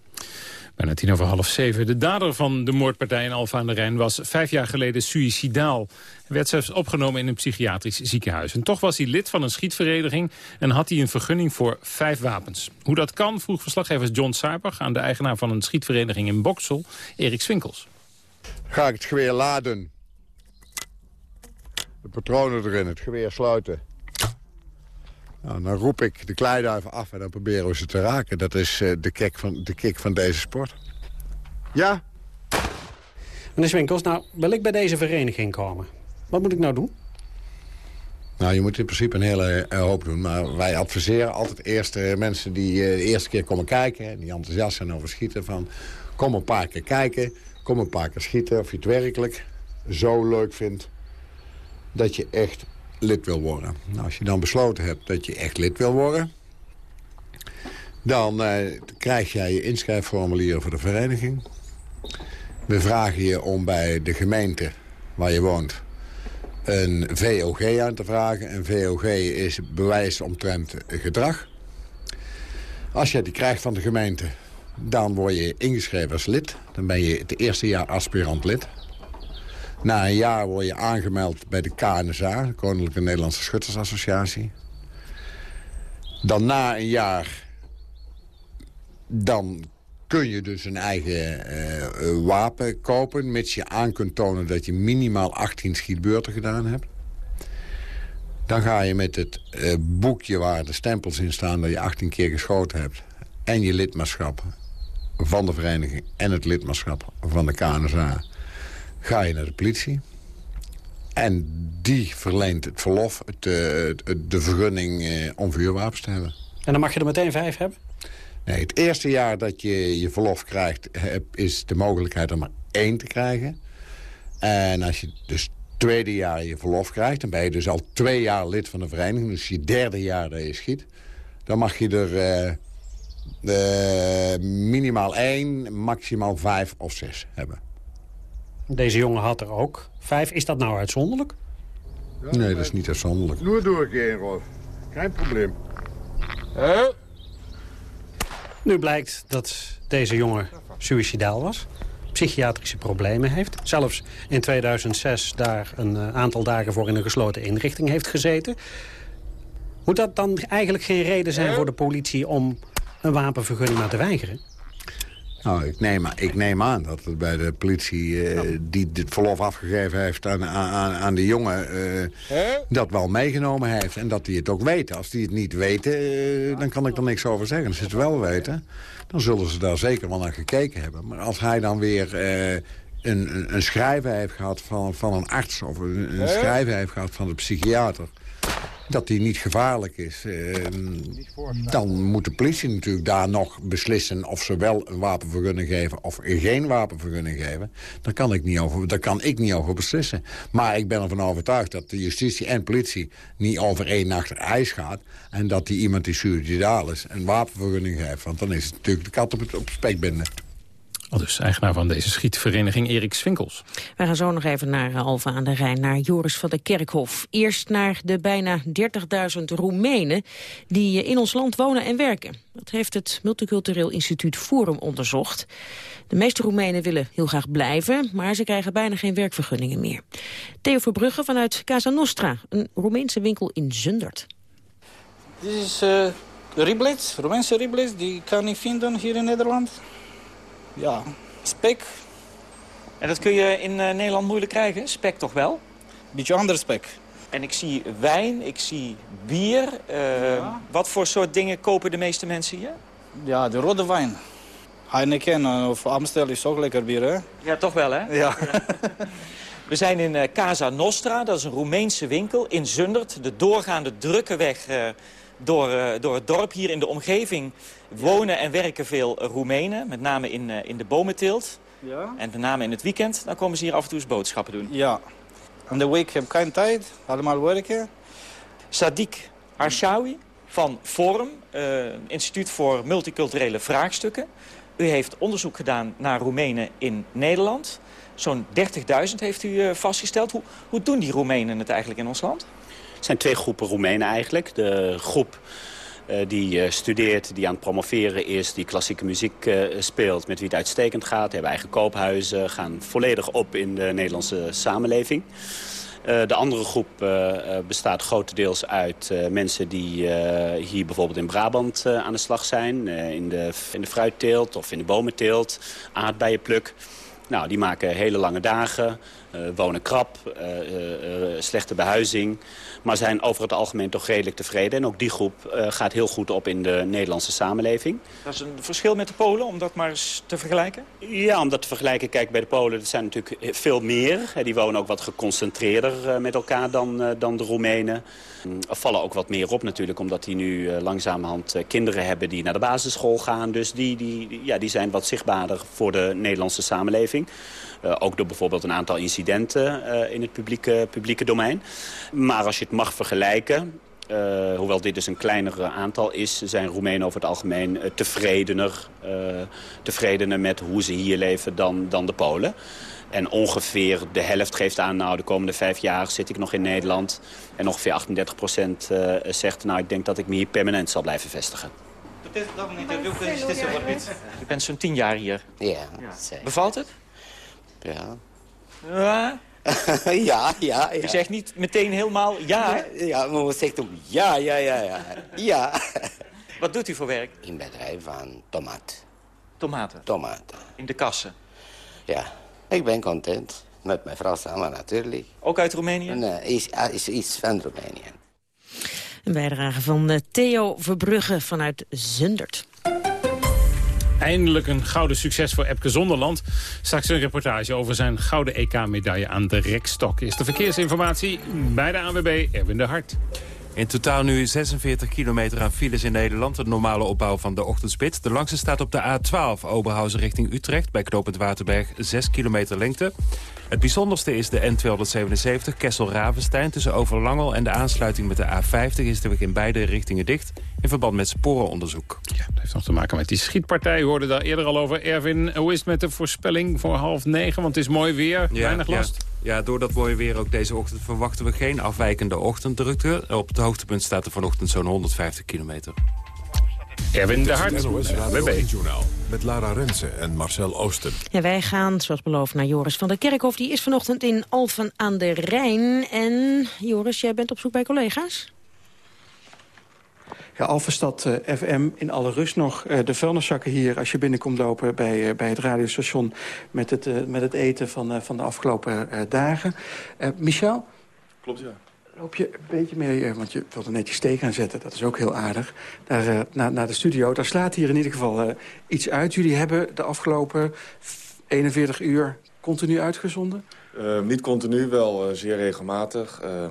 Bijna tien over half zeven. De dader van de moordpartij in Alfa aan de Rijn was vijf jaar geleden suïcidaal. Hij werd zelfs opgenomen in een psychiatrisch ziekenhuis. En toch was hij lid van een schietvereniging en had hij een vergunning voor vijf wapens. Hoe dat kan, vroeg verslaggever John Saipag aan de eigenaar van een schietvereniging in Boksel, Erik Swinkels. Ga ik het geweer laden. De patronen erin, het geweer sluiten. Nou, dan roep ik de kleiduiven af en dan proberen we ze te raken. Dat is uh, de, kick van, de kick van deze sport. Ja? Meneer Swinkels, nou wil ik bij deze vereniging komen. Wat moet ik nou doen? Nou, je moet in principe een hele uh, hoop doen. Maar wij adviseren altijd eerst uh, mensen die uh, de eerste keer komen kijken... en die enthousiast zijn over schieten van... kom een paar keer kijken, kom een paar keer schieten... of je het werkelijk zo leuk vindt dat je echt lid wil worden. Nou, als je dan besloten hebt dat je echt lid wil worden... dan uh, krijg jij je inschrijfformulieren voor de vereniging. We vragen je om bij de gemeente waar je woont een VOG aan te vragen. Een VOG is bewijs omtrent gedrag. Als je die krijgt van de gemeente, dan word je ingeschreven als lid. Dan ben je het eerste jaar aspirant lid. Na een jaar word je aangemeld bij de KNSA, de Koninklijke Nederlandse Schuttersassociatie. Dan na een jaar, dan kun je dus een eigen uh, wapen kopen... mits je aan kunt tonen dat je minimaal 18 schietbeurten gedaan hebt. Dan ga je met het uh, boekje waar de stempels in staan... dat je 18 keer geschoten hebt... en je lidmaatschap van de vereniging en het lidmaatschap van de KNSA ga je naar de politie. En die verleent het verlof, het, eh, de vergunning eh, om vuurwapens te hebben. En dan mag je er meteen vijf hebben? Nee, het eerste jaar dat je je verlof krijgt... is de mogelijkheid om er één te krijgen. En als je dus tweede jaar je verlof krijgt... dan ben je dus al twee jaar lid van de vereniging. Dus je derde jaar dat je schiet... dan mag je er uh, minimaal één, maximaal vijf of zes hebben. Deze jongen had er ook vijf. Is dat nou uitzonderlijk? Nee, dat is niet uitzonderlijk. Nur doorgaan, Rolf. Geen probleem. Nu blijkt dat deze jongen suicidaal was. Psychiatrische problemen heeft. Zelfs in 2006 daar een eh, aantal dagen voor in een gesloten inrichting heeft gezeten. Moet dat dan eigenlijk geen reden zijn voor de politie om een wapenvergunning maar te weigeren? Nou, ik neem, ik neem aan dat het bij de politie uh, die dit verlof afgegeven heeft aan, aan, aan de jongen... Uh, dat wel meegenomen heeft en dat die het ook weten. Als die het niet weten, uh, dan kan ik er niks over zeggen. Als ze het wel weten, dan zullen ze daar zeker wel naar gekeken hebben. Maar als hij dan weer een, een, een, schrijven heeft gehad van, van een arts... of een, een schrijven heeft gehad van de psychiater dat die niet gevaarlijk is. Uh, dan moet de politie natuurlijk daar nog beslissen of ze wel een wapenvergunning geven of geen wapenvergunning geven. Daar kan ik niet over, daar kan ik niet over beslissen. Maar ik ben ervan overtuigd dat de justitie en politie niet over één nacht ijs gaat. En dat die iemand die suicidaal is een wapenvergunning geeft. Want dan is het natuurlijk de kat op het, op spek binden. Al dus eigenaar van deze schietvereniging Erik Swinkels. We gaan zo nog even naar eh, Alfa aan de Rijn, naar Joris van der Kerkhof. Eerst naar de bijna 30.000 Roemenen die eh, in ons land wonen en werken. Dat heeft het Multicultureel Instituut Forum onderzocht. De meeste Roemenen willen heel graag blijven, maar ze krijgen bijna geen werkvergunningen meer. Theo Verbrugge vanuit Casa Nostra, een Roemeense winkel in Zundert. Dit is uh, riblets, Roemeense riblets, die kan ik vinden hier in Nederland ja, spek. En dat kun je in uh, Nederland moeilijk krijgen? Spek toch wel? Beetje ander spek. En ik zie wijn, ik zie bier. Uh, ja. Wat voor soort dingen kopen de meeste mensen hier? Ja, de rode wijn. Heineken of Amstel is ook lekker bier, hè? Ja, toch wel, hè? Ja. We zijn in Casa Nostra, dat is een Roemeense winkel in Zundert. De doorgaande drukke weg door, uh, door het dorp. Hier in de omgeving wonen en werken veel Roemenen. Met name in, uh, in de bomenteelt. Ja. En met name in het weekend. Dan komen ze hier af en toe eens boodschappen doen. Ja. In de week heb ik geen tijd. Allemaal werken. Sadiq Arshawi van Forum. Uh, Instituut voor Multiculturele Vraagstukken. U heeft onderzoek gedaan naar Roemenen in Nederland. Zo'n 30.000 heeft u vastgesteld. Hoe, hoe doen die Roemenen het eigenlijk in ons land? Het zijn twee groepen Roemenen eigenlijk. De groep die studeert, die aan het promoveren is, die klassieke muziek speelt... met wie het uitstekend gaat, hebben eigen koophuizen... gaan volledig op in de Nederlandse samenleving. de andere groep bestaat grotendeels uit mensen die hier bijvoorbeeld in Brabant aan de slag zijn. in, de, in de fruitteelt of in de bomenteelt, aardbeienpluk. Nou, die maken hele lange dagen, wonen krap, slechte behuizing. Maar zijn over het algemeen toch redelijk tevreden. En ook die groep gaat heel goed op in de Nederlandse samenleving. Dat is een verschil met de Polen, om dat maar eens te vergelijken? Ja, om dat te vergelijken. Kijk, bij de Polen zijn natuurlijk veel meer. Die wonen ook wat geconcentreerder met elkaar dan, dan de Roemenen. Er vallen ook wat meer op natuurlijk, omdat die nu langzamerhand kinderen hebben die naar de basisschool gaan. Dus die, die, ja, die zijn wat zichtbaarder voor de Nederlandse samenleving. Uh, ook door bijvoorbeeld een aantal incidenten uh, in het publieke, publieke domein. Maar als je het mag vergelijken... Uh, hoewel dit dus een kleiner aantal is... zijn Roemenen over het algemeen tevredener, tevredener met hoe ze hier leven dan, dan de Polen. En ongeveer de helft geeft aan, nou de komende vijf jaar zit ik nog in Nederland. En ongeveer 38 procent zegt, nou ik denk dat ik me hier permanent zal blijven vestigen. Je bent zo'n tien jaar hier. Ja. Bevalt het? Ja. Ja? ja, ja, ja. Je zegt niet meteen helemaal ja. Ja, maar we zegt ook ja, ja, ja, ja. Ja. Wat doet u voor werk? In bedrijf van tomaat. Tomaten? Tomaten. In de kassen? Ja. Ik ben content. Met mijn vrouw samen natuurlijk. Ook uit Roemenië? Nee, is, is iets van Roemenië. Een bijdrage van Theo Verbrugge vanuit Zundert. Eindelijk een gouden succes voor Epke Zonderland. Straks een reportage over zijn gouden EK-medaille aan de rekstok. Is de verkeersinformatie bij de ANWB Erwin de Hart. In totaal nu 46 kilometer aan files in Nederland. De normale opbouw van de ochtendspits. De langste staat op de A12 Oberhausen richting Utrecht. Bij knooppunt Waterberg 6 kilometer lengte. Het bijzonderste is de N277 Kessel-Ravenstein tussen Overlangel en de aansluiting met de A50 is de weg in beide richtingen dicht in verband met sporenonderzoek. Ja, dat heeft nog te maken met die schietpartij. We hoorden daar eerder al over. Erwin, hoe is het met de voorspelling voor half negen? Want het is mooi weer, ja, weinig last. Ja. ja, door dat mooie weer ook deze ochtend verwachten we geen afwijkende ochtenddrukte. Op het hoogtepunt staat er vanochtend zo'n 150 kilometer. Erwin de Hart, met Lara Rensen en Marcel Oosten. Ja, wij gaan, zoals beloofd, naar Joris van der Kerkhof. Die is vanochtend in Alphen aan de Rijn. En Joris, jij bent op zoek bij collega's? Ja, Alphenstad uh, FM in alle rust nog. Uh, de vuilniszakken hier, als je binnenkomt lopen bij, uh, bij het radiostation... met het, met het eten van, van de afgelopen dagen. Michel? Klopt, ja. Loop je een beetje mee, want je wilt er net je steek aan zetten. Dat is ook heel aardig. Daar, naar, naar de studio. Daar slaat hier in ieder geval iets uit. Jullie hebben de afgelopen 41 uur continu uitgezonden? Niet continu, wel zeer regelmatig. Uh,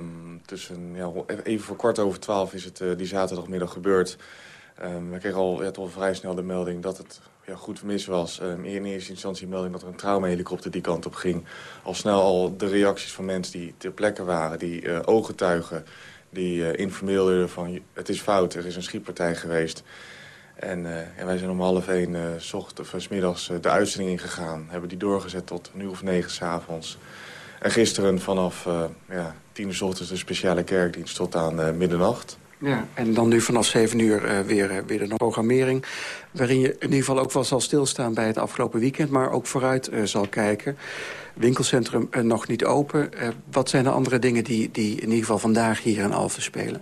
tussen, ja, even voor kwart over twaalf is het die zaterdagmiddag gebeurd. we kregen al ja, toch vrij snel de melding dat het ja, goed mis was. in eerste instantie melding dat er een traumahelikopter die kant op ging. Al snel al de reacties van mensen die ter plekke waren, die ooggetuigen... die informeerden van het is fout, er is een schietpartij geweest... En uh, wij zijn om half één uh, ochtend, of, s middags uh, de uitzending ingegaan. Hebben die doorgezet tot uur of negen s'avonds. En gisteren vanaf ja, tien uur s ochtends de speciale kerkdienst tot aan middernacht. Ja, en dan nu vanaf zeven uur weer, weer de programmering. Waarin je in ieder geval ook wel zal stilstaan bij het afgelopen weekend. Maar ook vooruit zal kijken. Winkelcentrum nog niet open. wat zijn de andere dingen die, die in ieder geval vandaag hier in Alphen spelen?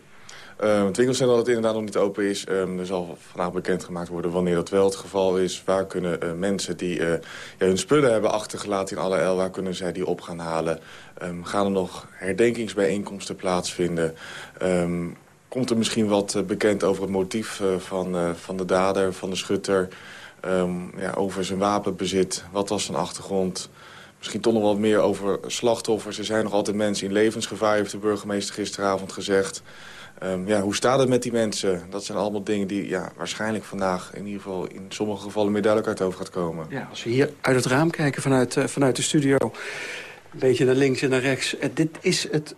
Het winkelcentrum dat het inderdaad nog niet open is. Um, er zal vandaag bekendgemaakt worden wanneer dat wel het geval is. Waar kunnen mensen die ja, hun spullen hebben achtergelaten in alle el... waar kunnen zij die op gaan halen? Um, gaan er nog herdenkingsbijeenkomsten plaatsvinden? Um, komt er misschien wat bekend over het motief van, van de dader, van de schutter... ja, over zijn wapenbezit? Wat was zijn achtergrond? Misschien toch nog wat meer over slachtoffers. Er zijn nog altijd mensen in levensgevaar, heeft de burgemeester gisteravond gezegd... Um, ja, hoe staat het met die mensen? Dat zijn allemaal dingen die ja, waarschijnlijk vandaag... in ieder geval in sommige gevallen meer duidelijkheid over gaat komen. Ja, als we hier uit het raam kijken vanuit, vanuit de studio... een beetje naar links en naar rechts. Dit is het,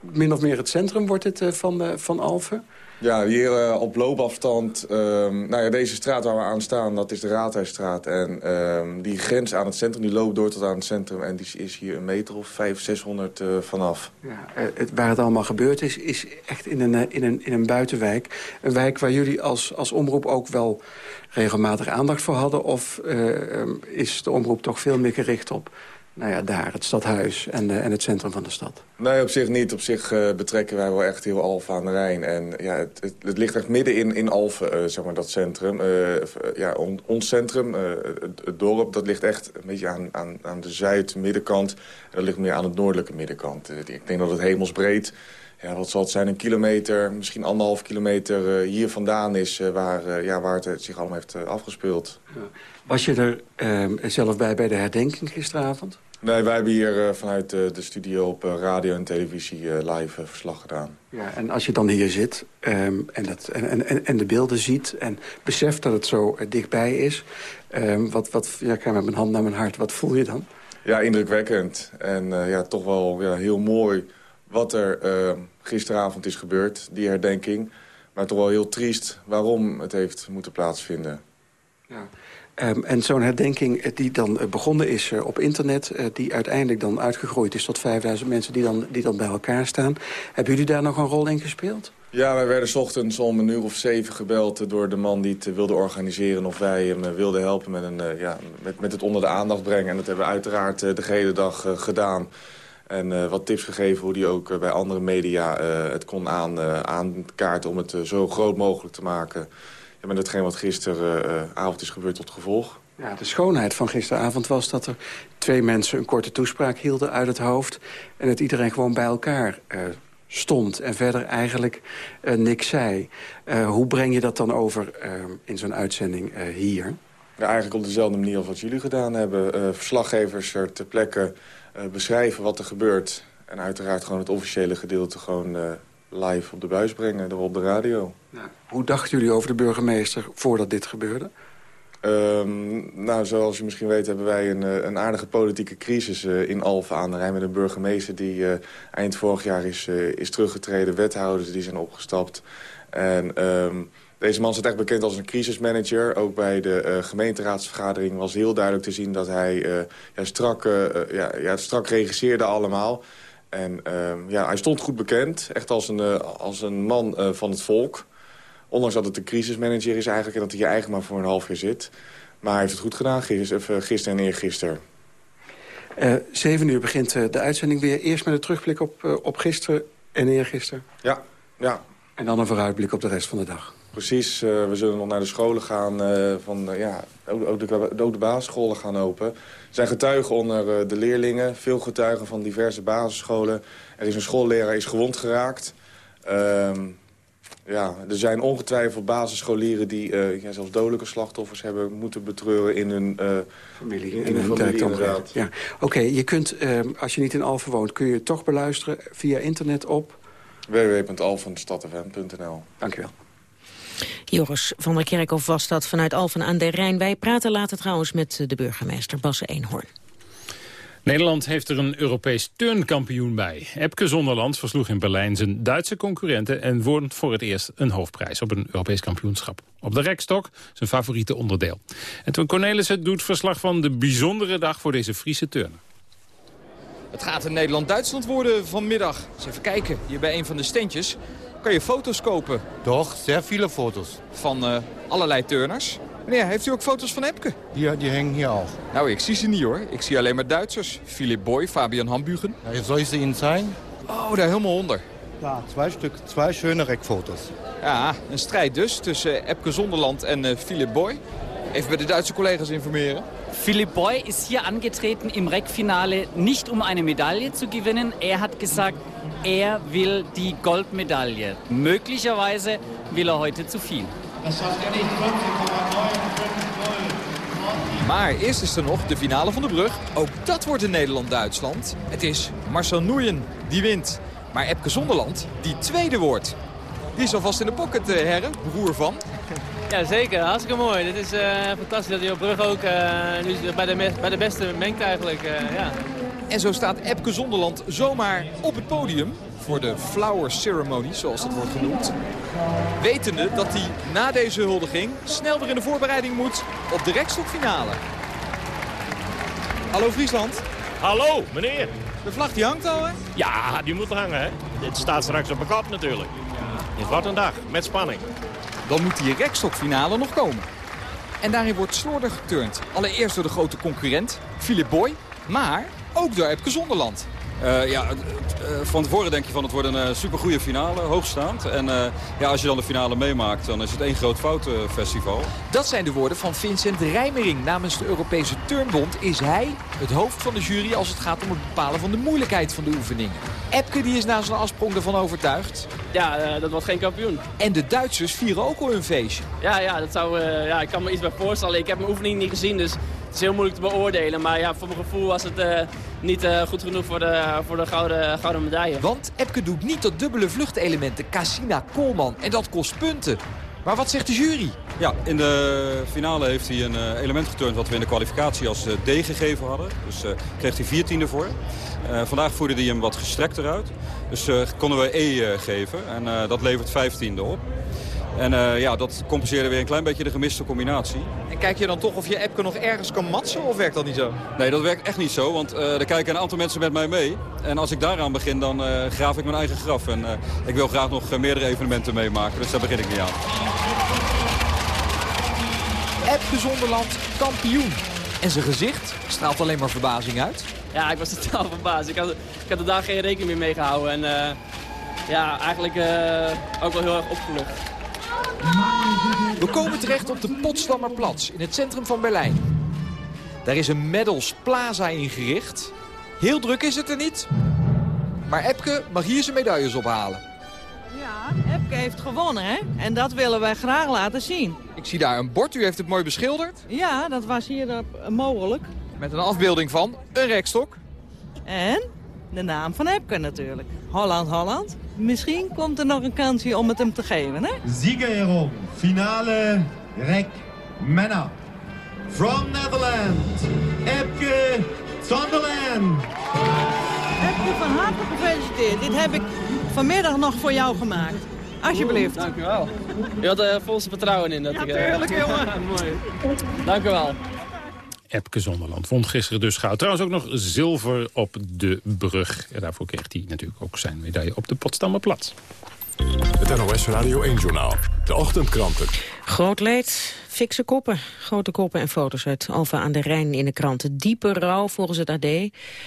min of meer het centrum wordt het van, van Alphen. Ja, hier uh, op loopafstand. Um, nou ja, deze straat waar we aan staan, dat is de Raadhuisstraat. En um, die grens aan het centrum, die loopt door tot aan het centrum. En die is hier een meter of 500, 600 uh, vanaf. Ja, het, waar het allemaal gebeurd is, is echt in een, in een, in een buitenwijk. Een wijk waar jullie als, als omroep ook wel regelmatig aandacht voor hadden? Of uh, is de omroep toch veel meer gericht op nou ja, daar, het stadhuis en, en het centrum van de stad? Nee, op zich niet. Op zich uh, betrekken wij wel echt heel Alphen aan de Rijn. En ja, het, het, het ligt echt midden in, in Alphen, uh, zeg maar, dat centrum. Uh, ja, on, ons centrum, het, het, dorp, dat ligt echt een beetje aan, aan, aan de zuid-middenkant. Dat ligt meer aan het noordelijke middenkant. ik denk dat het hemelsbreed ja, wat zal het zijn, een kilometer, misschien anderhalf kilometer uh, hier vandaan is... Uh, waar, uh, ja, waar het zich allemaal heeft afgespeeld. Ja. Was je er ehm, zelf bij bij de herdenking gisteravond? Nee, wij hebben hier vanuit de studio op radio en televisie live verslag gedaan. Ja, en als je dan hier zit um, en, dat, en, en, en de beelden ziet en beseft dat het zo dichtbij is... Um, wat, wat, ja, ik ga met mijn hand naar mijn hart, wat voel je dan? Ja, indrukwekkend. En ja, toch wel ja, heel mooi wat er uh, gisteravond is gebeurd, die herdenking. Maar toch wel heel triest waarom het heeft moeten plaatsvinden. Ja. Um, en zo'n herdenking eh, die dan begonnen is uh, op internet... Die uiteindelijk dan uitgegroeid is tot 5000 mensen die dan, die dan bij elkaar staan. Hebben jullie daar nog een rol in gespeeld? Ja, wij werden s ochtends om een uur of zeven gebeld door de man die het wilde organiseren... of wij hem wilden helpen met, een, ja, met, met het onder de aandacht brengen. En dat hebben we uiteraard de hele dag gedaan... En wat tips gegeven hoe hij ook bij andere media het kon aan, aankaarten... om het zo groot mogelijk te maken. Met hetgeen wat gisteravond is gebeurd tot gevolg. Ja, de schoonheid van gisteravond was dat er twee mensen een korte toespraak hielden uit het hoofd... en dat iedereen gewoon bij elkaar stond en verder eigenlijk niks zei. hoe breng je dat dan over in zo'n uitzending hier? Ja, eigenlijk op dezelfde manier als wat jullie gedaan hebben. verslaggevers er ter plekke beschrijven wat er gebeurt. En uiteraard gewoon het officiële gedeelte gewoon live op de buis brengen, op de radio. Ja. Hoe dachten jullie over de burgemeester voordat dit gebeurde? Um, nou, zoals je misschien weet hebben wij een, eh, een aardige politieke crisis uh, in Alphen aan de Rijn... met een burgemeester die uh, eind vorig jaar is, is teruggetreden. Wethouders die zijn opgestapt. En... Um, deze man staat echt bekend als een crisismanager. Ook bij de gemeenteraadsvergadering was heel duidelijk te zien... dat hij ja, strak, ja, ja, strak regisseerde allemaal. En ehm, ja, hij stond goed bekend. Echt als een, als een man van het volk. Ondanks dat het een crisismanager is eigenlijk... en dat hij hier eigenlijk maar voor een half jaar zit. Maar hij heeft het goed gedaan gisteren en eergisteren. Zeven uur begint de uitzending weer. Eerst met een terugblik op, op gisteren en eergisteren. Ja, ja. En dan een vooruitblik op de rest van de dag. Precies, uh, we zullen nog naar de scholen gaan. Uh, van, uh, ja, ook de, ook de basisscholen gaan open. Er zijn getuigen onder de leerlingen. Veel getuigen van diverse basisscholen. Er is een schoolleraar is gewond geraakt. Ehm, ja, er zijn ongetwijfeld basisscholieren die ja, zelfs dodelijke slachtoffers hebben moeten betreuren in hun familie. In, in hun familie, Ja. Oké, je kunt, ehm, als je niet in Alphen woont, kun je het toch beluisteren via internet op... www.alphenstadfm.nl Dank je wel. Joris van der Kerkhof was dat vanuit Alphen aan der Rijn. Wij praten later trouwens met de burgemeester Bas Eenhoorn. Nederland heeft er een Europees turnkampioen bij. Epke Zonderland versloeg in Berlijn zijn Duitse concurrenten... en won voor het eerst een hoofdprijs op een Europees kampioenschap. Op de rekstok zijn favoriete onderdeel. En toen Cornelissen doet verslag van de bijzondere dag voor deze Friese turner. Het gaat in Nederland-Duitsland worden vanmiddag. Eens even kijken, hier bij een van de standjes kan je foto's kopen. Toch, zeer viele foto's. Van uh, allerlei turners. Meneer, heeft u ook foto's van Epke? Die, die hangen hier ook. Nou, ik zie ze niet hoor. Ik zie alleen maar Duitsers. Philip Boy, Fabian Hambugen. Ja, zou ze Ihnen zijn? Oh, daar helemaal onder. Ja, twee, stuk, twee schöne rekfoto's. Ja, een strijd dus tussen Epke Zonderland en uh, Philip Boy. Even bij de Duitse collega's informeren. Philipp Boy ist hier angetreten im Reckfinale nicht um eine Medaille zu gewinnen. Er hat gesagt, er will die Goldmedaille. Möglicherweise will er heute zu viel. Das schafft er nicht. Maar eerst is er nog de finale van de brug. Ook dat wordt in Nederland-Duitsland. Het is Marcel Noeyen die wint. Maar Epke Zonderland die tweede wordt. Die is alvast in de pocket, eh, heren. Broer van. Ja, zeker. Hartstikke mooi. Dit is uh, fantastisch dat hij op brug ook uh, nu bij, de bij de beste mengt eigenlijk. Uh, ja. En zo staat Epke Zonderland zomaar op het podium voor de flower ceremony, zoals dat wordt genoemd. Wetende dat hij na deze huldiging snel weer in de voorbereiding moet op de rekstokfinale. Hallo Friesland. Hallo, meneer. De vlag die hangt al, hè? Ja, die moet hangen, hè. Dit staat straks op mijn kop natuurlijk. Wordt een dag, met spanning. Dan moet die rekstokfinale nog komen. En daarin wordt slordig geturnd. Allereerst door de grote concurrent, Philip Boy. Maar ook door Epke Zonderland. Uh, ja, uh, van tevoren denk je van het wordt een uh, supergoeie finale, hoogstaand. En ja, als je dan de finale meemaakt, dan is het één groot foutenfestival. Dat zijn de woorden van Vincent Rijmering. Namens de Europese Turnbond is hij het hoofd van de jury als het gaat om het bepalen van de moeilijkheid van de oefeningen. Epke die is na zijn afsprong ervan overtuigd. Ja, dat wordt geen kampioen. En de Duitsers vieren ook al hun feestje. Ja, ja, dat zou, ja ik kan me iets bij voorstellen. Ik heb mijn oefening niet gezien, dus het is heel moeilijk te beoordelen. Maar ja, voor mijn gevoel was het uh, niet uh, goed genoeg voor de, voor de gouden, gouden medaille. Want Epke doet niet dat dubbele vluchtelementen. Cassina, Koolman. En dat kost punten. Maar wat zegt de jury? Ja, in de finale heeft hij een uh, element geturnd wat we in de kwalificatie als D gegeven hadden. Dus kreeg hij 14 voor. vandaag voerde hij hem wat gestrekter uit. Dus konden we E geven en dat levert 15e op. En uh, ja, dat compenseerde weer een klein beetje de gemiste combinatie. En kijk je dan toch of je Epke nog ergens kan matsen of werkt dat niet zo? Nee, dat werkt echt niet zo, want uh, er kijken een aantal mensen met mij mee. En als ik daaraan begin, dan uh, graaf ik mijn eigen graf. En ik wil graag nog meerdere evenementen meemaken, dus daar begin ik niet aan. Epke Zonderland, kampioen. En zijn gezicht straalt alleen maar verbazing uit. Ja, ik was totaal verbaasd. Ik had, ik had er daar geen rekening meer mee gehouden. En ja, eigenlijk ook wel heel erg opgelucht. We komen terecht op de Potsdamerplatz in het centrum van Berlijn. Daar is een Medals Plaza ingericht. Heel druk is het er niet. Maar Epke mag hier zijn medailles ophalen. Ja, Epke heeft gewonnen, hè? En dat willen wij graag laten zien. Ik zie daar een bord. U heeft het mooi beschilderd. Ja, dat was hier uh, mogelijk. Met een afbeelding van een rekstok. En de naam van Epke natuurlijk. Holland, Holland. Misschien komt er nog een kansje om het hem te geven, hè? Siegerehrung, finale rek Männer. From Netherlands, Epke Zonderland. Epke, van harte gefeliciteerd. Dit heb ik vanmiddag nog voor jou gemaakt. Alsjeblieft. Dank u wel. Je had er volste vertrouwen in. Dat ja, ik, tuurlijk, jongen. Mooi. Dank u wel. Epke Zonderland won gisteren dus goud. Trouwens ook nog zilver op de brug. En daarvoor kreeg hij natuurlijk ook zijn medaille op de Potsdamerplatz. Het NOS Radio 1-journaal. De ochtendkranten. Groot leed, fikse koppen. Grote koppen en foto's uit Alfa aan de Rijn in de kranten. Diepe rouw volgens het AD.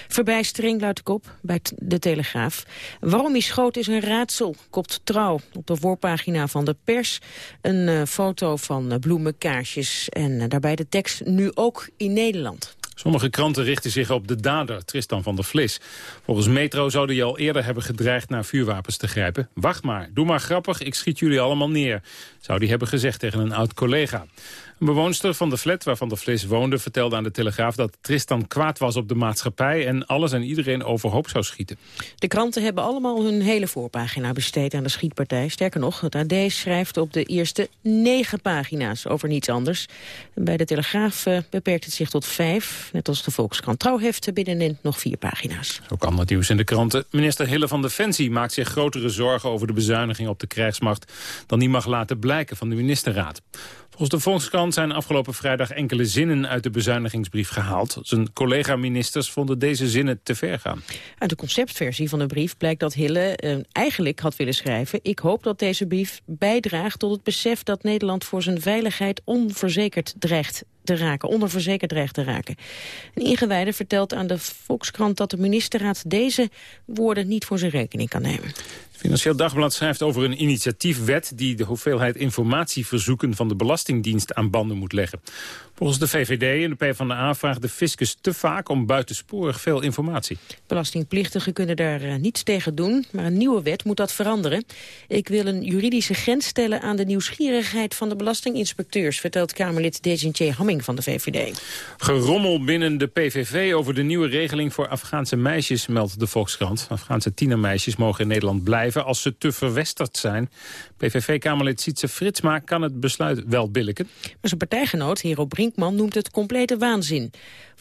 Verbijstering luidt de kop bij de Telegraaf. Waarom hij schoot is een raadsel, kopt trouw. Op de voorpagina van de pers een uh, foto van uh, bloemenkaarsjes. En uh, daarbij de tekst nu ook in Nederland. Sommige kranten richten zich op de dader, Tristan van der Vlis. Volgens Metro zouden die al eerder hebben gedreigd naar vuurwapens te grijpen. Wacht maar, doe maar grappig, ik schiet jullie allemaal neer, zou die hebben gezegd tegen een oud-collega. Een bewoonster van de flat waar Van der Vlis woonde vertelde aan de Telegraaf dat Tristan kwaad was op de maatschappij en alles en iedereen overhoop zou schieten. De kranten hebben allemaal hun hele voorpagina besteed aan de schietpartij. Sterker nog, het AD schrijft op de eerste negen pagina's over niets anders. Bij de Telegraaf uh, beperkt het zich tot vijf, net als de Volkskrant. Trouw heeft binnenin nog vier pagina's. Ook ander nieuws in de kranten. Minister Hille van Defensie maakt zich grotere zorgen over de bezuiniging op de krijgsmacht dan die mag laten blijken van de ministerraad. Volgens de Volkskrant zijn afgelopen vrijdag enkele zinnen uit de bezuinigingsbrief gehaald. Zijn collega-ministers vonden deze zinnen te ver gaan. Uit de conceptversie van de brief blijkt dat Hille eh, eigenlijk had willen schrijven... ik hoop dat deze brief bijdraagt tot het besef dat Nederland voor zijn veiligheid onverzekerd dreigt te raken, onderverzekerd dreigt te raken. Een ingewijde vertelt aan de Volkskrant dat de ministerraad deze woorden niet voor zijn rekening kan nemen. Financieel Dagblad schrijft over een initiatiefwet... die de hoeveelheid informatieverzoeken van de Belastingdienst aan banden moet leggen. Volgens de VVD en de PvdA vraagt de fiscus te vaak om buitensporig veel informatie. Belastingplichtigen kunnen daar uh, niets tegen doen, maar een nieuwe wet moet dat veranderen. Ik wil een juridische grens stellen aan de nieuwsgierigheid van de belastinginspecteurs, vertelt Kamerlid Dejintje Hamming van de VVD. Gerommel binnen de PVV over de nieuwe regeling voor Afghaanse meisjes, meldt de Volkskrant. Afghaanse tienermeisjes mogen in Nederland blijven als ze te verwesterd zijn. PVV-kamerlid Sietse Fritsma kan het besluit wel billiken. Maar zijn partijgenoot, Hero Brinkman, noemt het complete waanzin.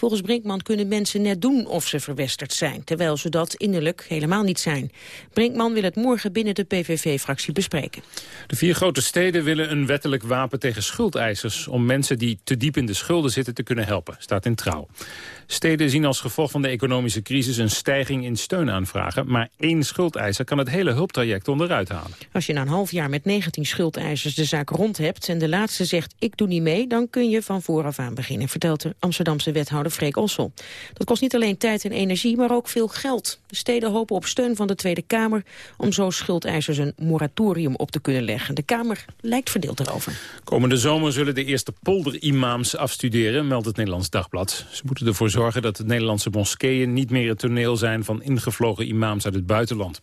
Volgens Brinkman kunnen mensen net doen of ze verwesterd zijn... terwijl ze dat innerlijk helemaal niet zijn. Brinkman wil het morgen binnen de PVV-fractie bespreken. De vier grote steden willen een wettelijk wapen tegen schuldeisers... om mensen die te diep in de schulden zitten te kunnen helpen, staat in Trouw. Steden zien als gevolg van de economische crisis een stijging in steunaanvragen... maar één schuldeiser kan het hele hulptraject onderuit halen. Als je na een half jaar met 19 schuldeisers de zaak rond hebt... en de laatste zegt ik doe niet mee, dan kun je van vooraf aan beginnen... vertelt de Amsterdamse wethouder Freek Ossel. Dat kost niet alleen tijd en energie, maar ook veel geld. De steden hopen op steun van de Tweede Kamer... om zo schuldeisers een moratorium op te kunnen leggen. De Kamer lijkt verdeeld erover. Komende zomer zullen de eerste polderimams afstuderen, meldt het Nederlands Dagblad. Ze moeten ervoor zorgen dat de Nederlandse moskeeën niet meer het toneel zijn van ingevlogen imams uit het buitenland.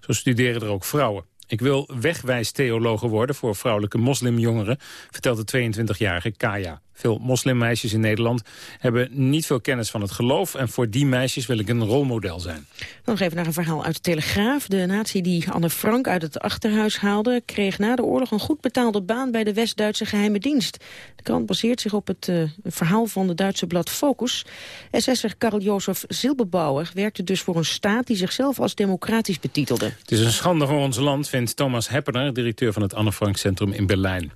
Zo studeren er ook vrouwen. Ik wil wegwijstheologe worden voor vrouwelijke moslimjongeren, vertelt de 22-jarige Kaya. Veel moslimmeisjes in Nederland hebben niet veel kennis van het geloof... en voor die meisjes wil ik een rolmodel zijn. Nog even naar een verhaal uit de Telegraaf. De natie die Anne Frank uit het achterhuis haalde... kreeg na de oorlog een goed betaalde baan bij de West-Duitse geheime dienst. De krant baseert zich op het uh, verhaal van de Duitse blad Focus. SS'er Karl-Jozef Zilberbauer werkte dus voor een staat... die zichzelf als democratisch betitelde. Het is een schande voor ons land, vindt Thomas Heppener... directeur van het Anne Frank Centrum in Berlijn.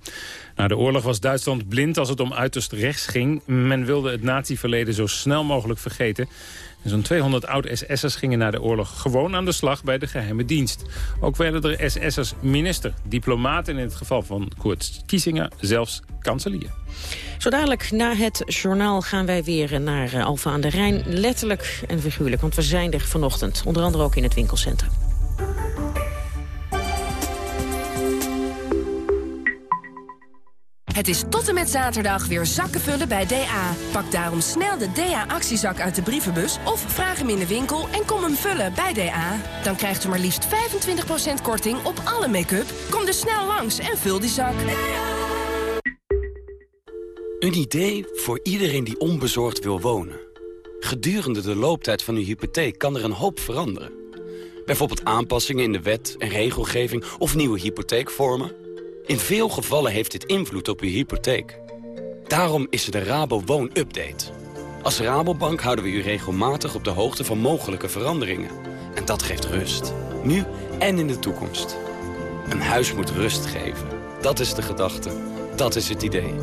Na de oorlog was Duitsland blind als het om uiterst rechts ging. Men wilde het natieverleden zo snel mogelijk vergeten. Zo'n 200 oud-SS'ers gingen na de oorlog gewoon aan de slag bij de geheime dienst. Ook werden er SS'ers minister, diplomaat en in het geval van Kurt Kiesinger zelfs kanselier. Zo dadelijk na het journaal gaan wij weer naar eh, Alfa aan de Rijn. Letterlijk en figuurlijk, want we zijn er vanochtend. Onder andere ook in het winkelcentrum. Het is tot en met zaterdag weer zakken vullen bij DA. Pak daarom snel de DA-actiezak uit de brievenbus... of vraag hem in de winkel en kom hem vullen bij DA. Dan krijgt u maar liefst 25% korting op alle make-up. Kom dus snel langs en vul die zak. Een idee voor iedereen die onbezorgd wil wonen. Gedurende de looptijd van uw hypotheek kan er een hoop veranderen. Bijvoorbeeld aanpassingen in de wet en regelgeving of nieuwe hypotheekvormen... In veel gevallen heeft dit invloed op uw hypotheek. Daarom is er de Rabo Woon Update. Als Rabobank houden we u regelmatig op de hoogte van mogelijke veranderingen. En dat geeft rust. Nu en in de toekomst. Een huis moet rust geven. Dat is de gedachte. Dat is het idee.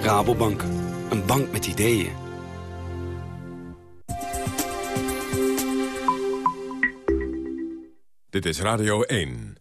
Rabobank. Een bank met ideeën. Dit is Radio 1.